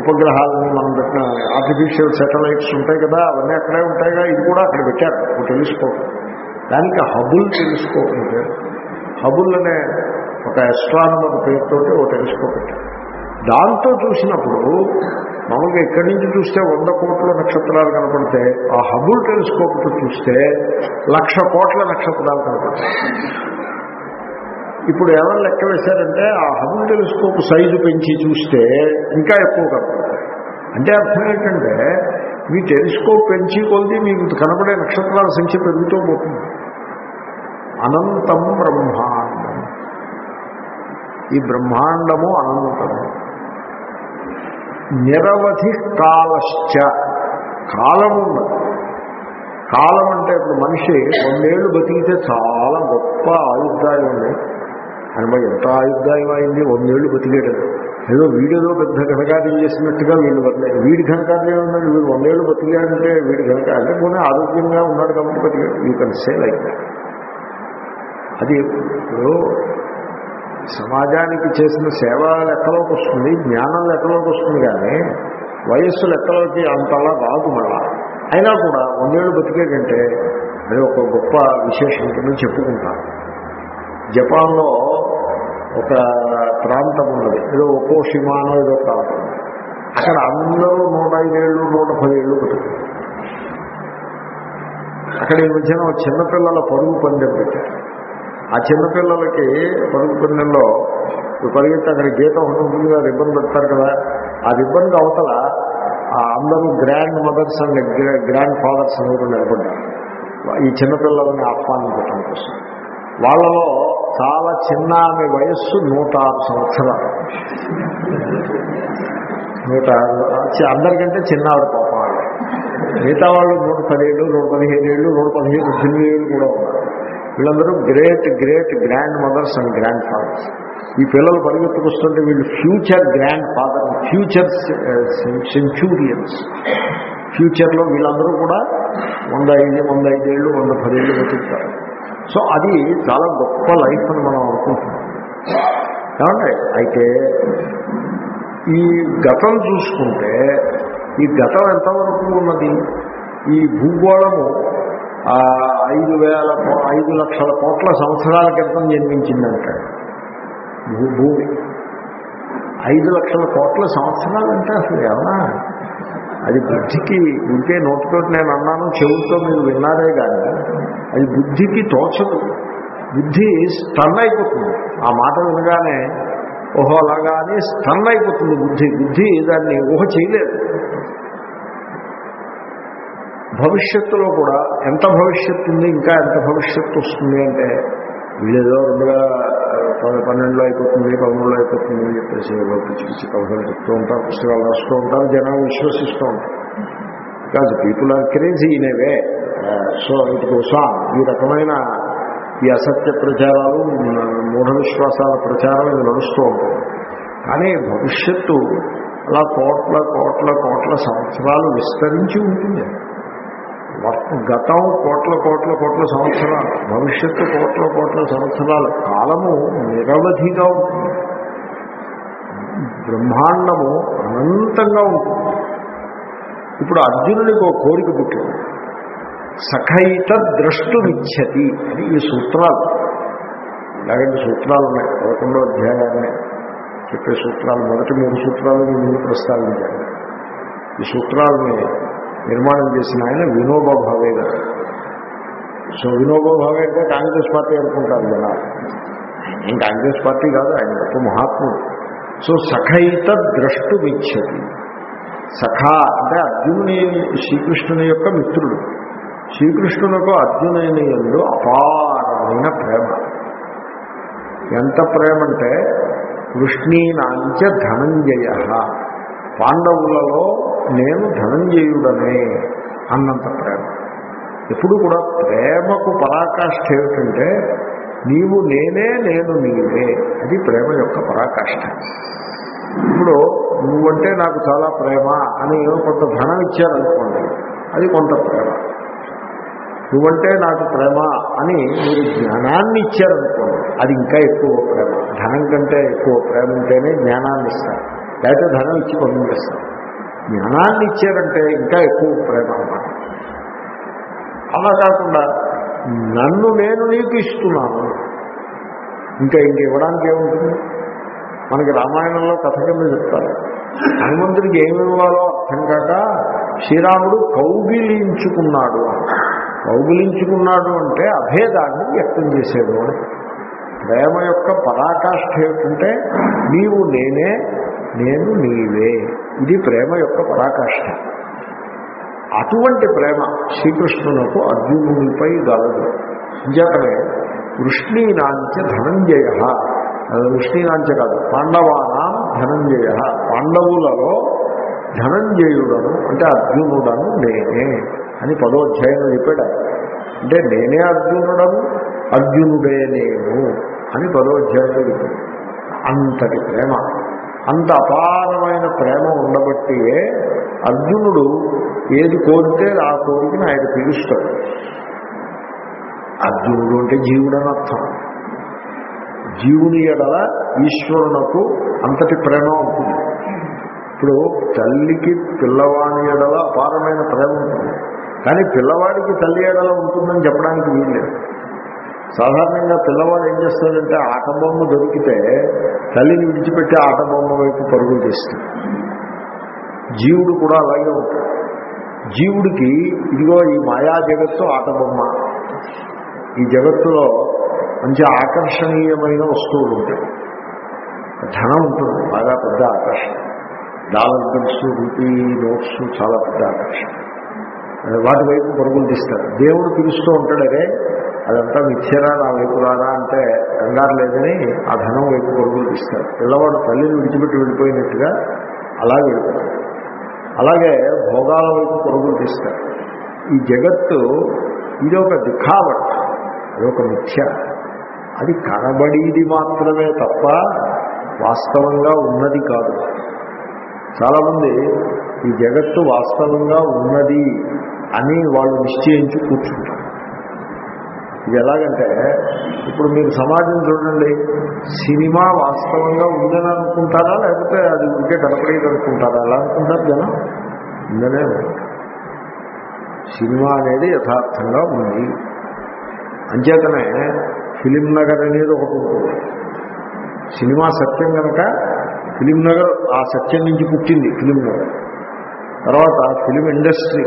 ఉపగ్రహాలను మనం పెట్టిన ఆర్టిఫిషియల్ సెటలైట్స్ ఉంటాయి కదా అవన్నీ అక్కడే ఉంటాయిగా. ఇది కూడా అక్కడ పెట్టారు ఒక టెలిస్కోప్ దానికి హబుల్ టెలిస్కోప్ అంటే హబుల్ అనే ఒక ఎస్ట్రానమర్ పేరుతోటి ఒక టెలిస్కోప్ పెట్టారు. దాంతో చూసినప్పుడు మామూలుగా ఇక్కడి నుంచి చూస్తే వంద కోట్ల నక్షత్రాలు కనపడితే ఆ హబుల్ టెలిస్కోప్తో చూస్తే లక్ష కోట్ల నక్షత్రాలు కనపడతాయి. ఇప్పుడు ఎవరు లెక్క వేశారంటే ఆ హబుల్ టెలిస్కోప్ సైజు పెంచి చూస్తే ఇంకా ఎక్కువ కనపడతాయి అంటే అర్థం ఏంటంటే మీ టెలిస్కోప్ పెంచి కొలిది మీకు కనపడే నక్షత్రాల సంఖ్య పెరుగుతూ పోతుంది. అనంతం బ్రహ్మాండం. ఈ బ్రహ్మాండము అనంతము నిరవధి కాలశ్చ. కాలము కాలం అంటే ఇప్పుడు మనిషి వందేళ్ళు బతికితే చాలా గొప్ప ఆయుర్దాయం ఉంది ఎంత ఆయుర్దాయం అయింది వందేళ్ళు బతికేటది. ఏదో వీడియోలో పెద్ద ఘనకార్యం చేసినట్టుగా వీళ్ళు వదిలేదు వీడి ఘనకార్యం ఉన్నాడు వీడు వందేళ్ళు బతికాడంటే వీడి ఘనక అంటే పోనీ ఆరోగ్యంగా ఉన్నాడు కాబట్టి బతికాడు. యూ కెన్ సే లైక్ అది ఇప్పుడు సమాజానికి చేసిన సేవ లెక్కలోకి వస్తుంది జ్ఞానం లెక్కలోకి వస్తుంది కానీ వయస్సు లెక్కలోకి అంతలా రాదు మళ్ళా. అయినా కూడా వందేళ్ళు బతికేటంటే అది ఒక గొప్ప విశేషం కింద చెప్పుకుంటాను జపాన్లో ఒక ప్రాంతం ఉన్నది. ఏదో ఒకోషిమానో ఏదో ప్రాంతం అక్కడ అందరూ నూట ఐదేళ్ళు నూట పదేళ్ళు బతుకుతారు. అక్కడ ఈ మధ్యన చిన్నపిల్లల పరుగు పందెం పెట్టారు. ఆ చిన్నపిల్లలకి పరుగు పందెంలో పరిగెత్తి అక్కడ గీత ఒకటి ఉంటుందిగా రిబ్బన్ పెడతారు కదా ఆ రిబ్బన్కి అవతల అందరూ grandmothers and grandfathers అందరూ నిలబడ్డారు. ఈ చిన్నపిల్లలని ఆహ్వానించడం కోసం. వాళ్ళలో చాలా చిన్న ఆమె వయస్సు నూట ఆరు సంవత్సరాలు. నూట ఆరు అందరికంటే చిన్నవాడు పాప మిగతా వాళ్ళు నూట పదిహేడు నూట పదిహేను ఏళ్ళు నూట పదిహేను పద్దెనిమిది ఏళ్ళు కూడా ఉన్నారు. వీళ్ళందరూ great great grandmothers and grandfathers. ఈ పిల్లలు పరిగెత్తుకొస్తుంటే వీళ్ళు future grandfather future centurions. ఫ్యూచర్లో వీళ్ళందరూ కూడా వంద ఐదు వంద ఐదేళ్ళు వంద పదేళ్ళు బతుకుతారు. సో అది చాలా గొప్ప లైఫ్ అని మనం అనుకుంటున్నాం. ఏమంటే అయితే ఈ గతం చూసుకుంటే ఈ గతం ఎంతవరకు ఉన్నది? ఈ భూగోళము ఐదు వేల ఐదు లక్షల కోట్ల సంవత్సరాల క్రితం జన్మించిందంటాడు భూ- భూమి. ఐదు లక్షల కోట్ల సంవత్సరాలు అంటే అసలు ఏమన్నా అది బుద్ధికి ఉంటే నోటితో నేను అన్నాను చెవుతో మీరు విన్నారే కానీ అది బుద్ధికి తోచదు. బుద్ధి స్టన్ అయిపోతుంది. ఆ మాట వినగానే ఓహో అలాగా అని స్టన్ అయిపోతుంది బుద్ధి. బుద్ధి దాన్ని ఊహ చేయలేదు. భవిష్యత్తులో కూడా ఎంత భవిష్యత్తు ఉంది ఇంకా ఎంత భవిష్యత్తు వస్తుంది అంటే వీళ్ళేదో రెండు వేల పన్నెండులో అయిపోతుంది పదమూడులో అయిపోతుంది అని చెప్పేసి పిచ్చి పిచ్చి కథలు చెప్తూ ఉంటారు పుస్తకాలు రాస్తూ ఉంటారు జనాలు విశ్వసిస్తూ ఉంటారు. Because people are crazy in a way so it goes ఈ రకమైన ఈ అసత్య ప్రచారాలు మూఢ విశ్వాసాల ప్రచారం ఇది నడుస్తూ ఉంటుంది కానీ భవిష్యత్తు అలా కోట్ల కోట్ల కోట్ల సంవత్సరాలు విస్తరించి ఉంటుంది. గతం కోట్ల కోట్ల కోట్ల సంవత్సరాలు భవిష్యత్తు కోట్ల కోట్ల సంవత్సరాల కాలము నిరవధిగా ఉంటుంది. బ్రహ్మాండము అనంతంగా ఉంటుంది. ఇప్పుడు అర్జునుడికి ఒక కోరిక పుట్టింది. సఖైత ద్రష్టుమిచ్చతి అని ఈ సూత్రాలు. ఇలాగంటి సూత్రాలు ఉన్నాయి. పదకొండో అధ్యాయాన్ని చెప్పే సూత్రాలు మొదటి మూడు సూత్రాలు నేను ప్రస్తావించాలి ప్రస్తావించాను. ఈ సూత్రాలని నిర్మాణం చేసిన ఆయన వినోబా భావే గారు. సో వినోబా భావే అంటే కాంగ్రెస్ పార్టీ అనుకుంటారు కదా. ఆయన కాంగ్రెస్ పార్టీ కాదు ఆయన గొప్ప మహాత్ముడు. సో సఖైత ద్రష్టుమిచ్చతి సఖా అంటే అర్జునుని శ్రీకృష్ణుని యొక్క మిత్రుడు. శ్రీకృష్ణునకు అర్జునుని ఎందు అపారమైన ప్రేమ. ఎంత ప్రేమ అంటే వృష్ణీనాంచ ధనంజయ. పాండవులలో నేను ధనంజయుడనే అన్నంత ప్రేమ. ఎప్పుడు కూడా ప్రేమకు పరాకాష్ఠ ఏమిటంటే నీవు నేనే నేను నీవే. అది ప్రేమ యొక్క పరాకాష్ఠ. ఇప్పుడు నువ్వంటే నాకు చాలా ప్రేమ అని కొంత ధనం ఇచ్చారనుకోండి అది కొంత ప్రేమ. నువ్వంటే నాకు ప్రేమ అని మీరు జ్ఞానాన్ని ఇచ్చారనుకోండి అది ఇంకా ఎక్కువ ప్రేమ. ధనం కంటే ఎక్కువ ప్రేమ ఉంటేనే జ్ఞానాన్ని ఇస్తారు. లేకపోతే ధనం ఇచ్చి పంపిస్తారు. జ్ఞానాన్ని ఇచ్చారంటే ఇంకా ఎక్కువ ప్రేమ అన్నమాట. అలా కాకుండా నన్ను నేను నీకు ఇస్తున్నాను. ఇంకా ఇంక ఇవ్వడానికి ఏముంటుంది? మనకి రామాయణంలో కథ కింద చెప్తారు. హనుమంతుడికి ఏమి ఇవ్వాలో అర్థం కాక శ్రీరాముడు కౌగిలించుకున్నాడు. కౌగిలించుకున్నాడు అంటే అభేదాన్ని వ్యక్తం చేసేడు అని ప్రేమ యొక్క పరాకాష్ఠ ఏమిటంటే నీవు నేనే నేను నీవే. ఇది ప్రేమ యొక్క పరాకాష్ఠ. అటువంటి ప్రేమ శ్రీకృష్ణునకు అర్జునునిపై గలదు. ఇంచేతనే వృష్ణీనాంచ ధనంజయ. వృష్ణీనాంచ కాదు పాండవానాం ధనంజయ. పాండవులలో ధనంజయుడను అంటే అర్జునుడను నేనే అని పదోధ్యాయంలో చెప్పాడు. అంటే నేనే అర్జునుడను అర్జునుడే నేను అని పదోధ్యాయంలో చెప్పాడు అంతటి ప్రేమ. అంత అపారమైన ప్రేమ ఉండబట్టియే అర్జునుడు ఏది కోరితే ఆ కోరికను ఆయన పిలుస్తాడు. అర్జునుడు అంటే జీవుడని అర్థం. జీవుని ఎడల ఈశ్వరునకు అంతటి ప్రేమ ఉంటుంది. ఇప్పుడు తల్లికి పిల్లవాని ఎడల అపారమైన ప్రేమ ఉంటుంది. కానీ పిల్లవాడికి తల్లి ఎడల ఉంటుందని చెప్పడానికి వీల్లేదు. సాధారణంగా పిల్లవాడు ఏం చేస్తాడంటే ఆట బొమ్మ దొరికితే తల్లిని విడిచిపెట్టి ఆట బొమ్మ వైపు పరుగులు చేస్తాడు జీవుడు కూడా అలాగే ఉంటాడు. జీవుడికి ఇదిగో ఈ మాయా జగత్తు ఆట బొమ్మ ఈ జగత్తులో మంచి ఆకర్షణీయమైన వస్తువులు ఉంటాయి. ధనం ఉంటుంది బాగా పెద్ద ఆకర్షణ. డాలర్ బిల్స్ రూపీ నోట్స్ చాలా పెద్ద ఆకర్షణ. వాటి వైపు పరుగులు తీస్తారు దేవుడు పిలుస్తూ ఉంటాడు అరే అదంతా విచ్చేరా నా వైపు రారా అంటే కంగారు లేదని ఆ ధనం వైపు పరుగులు తీస్తారు పిల్లవాడు తల్లిని విడిచిపెట్టి వెళ్ళిపోయినట్టుగా అలా వెళ్ళిపోతాడు అలాగే భోగాల వైపు పరుగులు తీస్తారు ఈ జగత్తు ఇది ఒక దిఖావట్ అది ఒక మిథ్య. అది కనబడేది మాత్రమే తప్ప వాస్తవంగా ఉన్నది కాదు. చాలామంది ఈ జగత్తు వాస్తవంగా ఉన్నది అని వాళ్ళు నిశ్చయించి కూర్చుంటారు. ఇది ఎలాగంటే ఇప్పుడు మీరు సమాజం చూడండి సినిమా వాస్తవంగా ఉందని అనుకుంటారా లేకపోతే అది ఉంటే కనపడేది అనుకుంటారా? ఎలా అనుకుంటారు జనం? ఉందనే సినిమా అనేది యథార్థంగా ఉంది. అంచేతనే ఫిలిం నగర్ అనేది ఒకటి ఉంటుంది సినిమా సత్యం కనుక ఫిలిం నగర్ ఆ సత్యం నుంచి పుట్టింది ఫిలిం నగర్. తర్వాత ఫిలిం ఇండస్ట్రీ.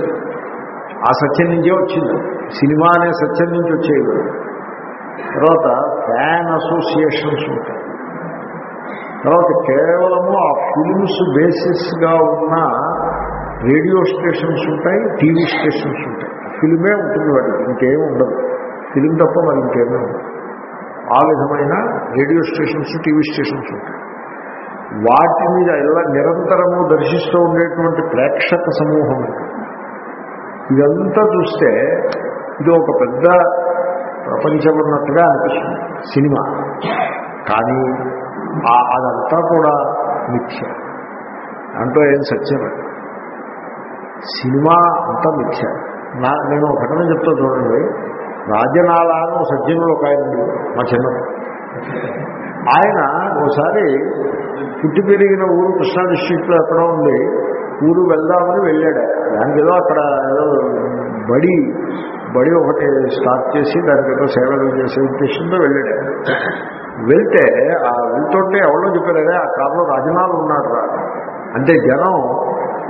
ఆ సత్యం నుంచే వచ్చింది. సినిమా అనే సత్యం నుంచి వచ్చేవి తర్వాత ఫ్యాన్ అసోసియేషన్స్ ఉంటాయి. తర్వాత కేవలము ఆ ఫిలిమ్స్ బేసిస్గా ఉన్న రేడియో స్టేషన్స్ ఉంటాయి టీవీ స్టేషన్స్ ఉంటాయి. ఫిలిమే ఉంటుంది వాటికి ఇంకేం ఉండదు. ఫిలిం తప్ప మరి ఇంకేమీ ఉండదు. ఆ విధమైన రేడియో స్టేషన్స్ టీవీ స్టేషన్స్ ఉంటాయి. వాటి మీద ఇలా నిరంతరము దర్శిస్తూ ఉండేటువంటి ప్రేక్షక సమూహం ఉంటుంది. ఇదంతా చూస్తే ఇది ఒక పెద్ద ప్రపంచం ఉన్నట్టుగా అనిపిస్తుంది. సినిమా. కానీ అదంతా కూడా మిథ్య. దాంట్లో ఏం సత్యం సినిమా అంతా మిథ్య. నా నేను ఒక ఘటన చెప్తా చూడండి. రాజనాలను సజ్జనులు ఒక ఆయన మా చిన్న ఆయన ఒకసారి పుట్టి పెరిగిన ఊరు కృష్ణా డిస్ట్రిక్ట్లో ఎక్కడో ఉంది. టూరు వెళ్దామని వెళ్ళాడు. దానికి ఏదో అక్కడ ఏదో బడి బడి ఒకటి స్టార్ట్ చేసి దానికి ఏదో సేవలు చేసే ఉద్దేశంతో వెళ్ళాడు. వెళ్తే ఆ వెళ్తుంటే ఎవరో చెప్పారే ఆ కారులో రాజనాలు ఉన్నాడు రా. అంటే జనం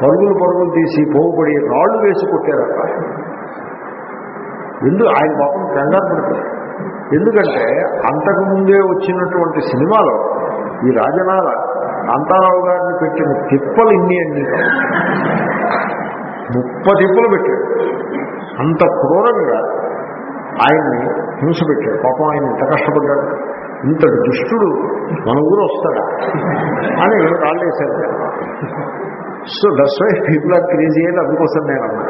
పరుగులు పరుగులు తీసి పోగుపడి రాళ్ళు వేసి కొట్టారట. ఎందు ఆయన పాపం కంగారు పడుతుంది ఎందుకంటే అంతకు ముందే వచ్చినటువంటి సినిమాలో ఈ రాజనాల కాంతారావు గారిని పెట్టిన తిప్పలు ఇన్ని అన్ని ముప్ప తిప్పలు పెట్టాడు. అంత క్రూరంగా ఆయన్ని హింస పెట్టాడు. పాపం ఆయన ఎంత కష్టపడ్డాడు. ఇంత దుష్టుడు మన ఊరు వస్తాడా అని రాళ్ళేశారు so that's why people are crazy అని అందుకోసం నేను అన్నా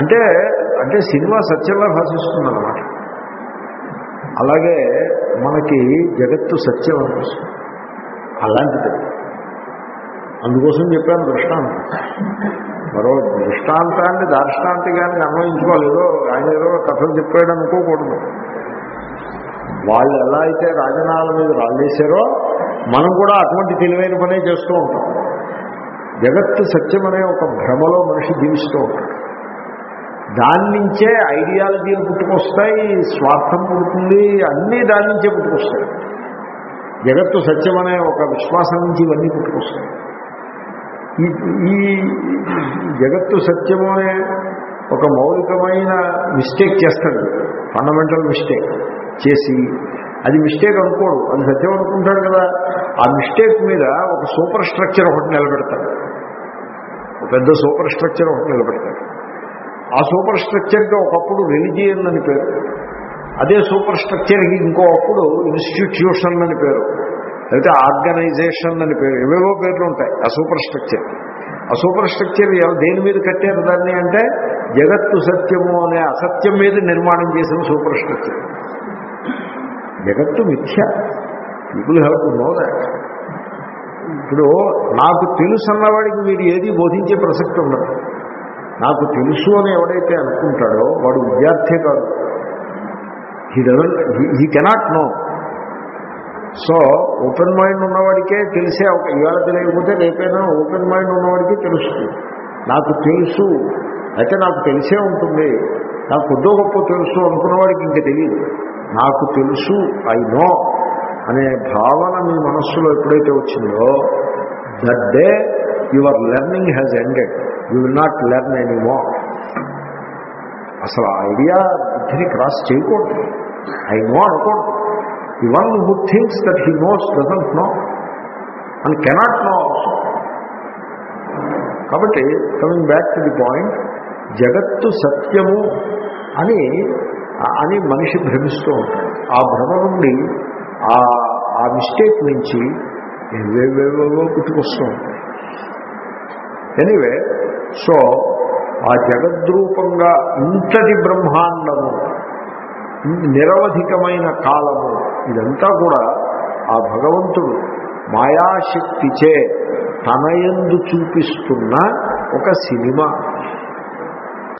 అంటే అంటే సినిమా సత్యంగా భాషిస్తుంది అలాగే మనకి జగత్తు సత్యం అనిపిస్తుంది. అలాంటిది. అందుకోసం చెప్పాను దృష్టాంతం. మరో దృష్టాంతాన్ని దార్ష్టాంతికాన్ని అన్వయించుకోవాలి ఏదో ఆయన ఏదో కథలు చెప్పాడు అనుకోకూడదు. వాళ్ళు ఎలా అయితే రాజనాల మీద రాళ్ళేశారో మనం కూడా అటువంటి తెలివైన పనే చేస్తూ ఉంటాం. జగత్తు సత్యం అనే ఒక భ్రమలో మనిషి జీవిస్తూ ఉంటాడు. దాని నుంచే ఐడియాలజీలు పుట్టుకొస్తాయి స్వార్థం పుడుతుంది అన్నీ దాని నుంచే పుట్టుకొస్తాయి. జగత్తు సత్యం అనే ఒక విశ్వాసం నుంచి ఇవన్నీ పుట్టుకొస్తాయి. ఈ జగత్తు సత్యము అనే ఒక మౌలికమైన మిస్టేక్ చేస్తాడు. ఫండమెంటల్ మిస్టేక్ చేసి అది మిస్టేక్ అనుకోడు అది సత్యం అనుకుంటాడు కదా. ఆ మిస్టేక్ మీద ఒక సూపర్ స్ట్రక్చర్ ఒకటి నిలబెడతాడు. ఒక పెద్ద సూపర్ స్ట్రక్చర్ ఒకటి నిలబెడతాడు. ఆ సూపర్ స్ట్రక్చర్కి ఒకప్పుడు రిలిజియన్ అని పేరు. అదే సూపర్ స్ట్రక్చర్కి ఇంకోప్పుడు ఇన్స్టిట్యూషన్ అని పేరు. లేకపోతే ఆర్గనైజేషన్ అని పేరు. ఏవేవో పేర్లు ఉంటాయి ఆ సూపర్ స్ట్రక్చర్. ఆ సూపర్ స్ట్రక్చర్ దేని మీద కట్టారు దాన్ని అంటే జగత్తు సత్యము అనే అసత్యం మీద నిర్మాణం చేసిన సూపర్ స్ట్రక్చర్. జగత్తు మిథ్య. People have to know that ఇప్పుడు నాకు తెలుసు అన్నవాడికి మీరు ఏది బోధించే ప్రసక్తి ఉండదు. నాకు తెలుసు అని ఎవడైతే అనుకుంటాడో వాడు విద్యార్థి కాదు. He doesn't he cannot know so open mind ఉన్నవాడికే తెలిసే ఇవాళ తెలియకపోతే రేపైనా ఓపెన్ మైండ్ ఉన్నవాడికి తెలుస్తుంది. నాకు తెలుసు. అయితే నాకు తెలిసే ఉంటుంది. నాకు కొద్దో గొప్ప తెలుసు అనుకున్నవాడికి ఇంకా తెలియదు. నాకు తెలుసు ఐ నో అనే భావన మీ మనస్సులో ఎప్పుడైతే వచ్చిందో that day your learning has ended you will not learn any more అసలు ఆ ఐడియా బుద్ధిని క్రాస్ చేయకూడదు. ఐ నో అనకూడదు the one who thinks that he knows doesn't know and cannot know also కాబట్టి coming back to the point జగత్తు సత్యము అని అని మనిషి భ్రమిస్తూ ఉంటాడు. ఆ భ్రమ నుండి ఆ ఆ మిస్టేక్ నుంచి ఏవేవేవో పుట్టుకొస్తూ ఉంటాయి. ఎనీవే సో ఆ జగద్రూపంగా ఇంతటి బ్రహ్మాండము నిరవధికమైన కాలము. ఇదంతా కూడా ఆ భగవంతుడు మాయాశక్తిచే తనయందు చూపిస్తున్న ఒక సినిమా.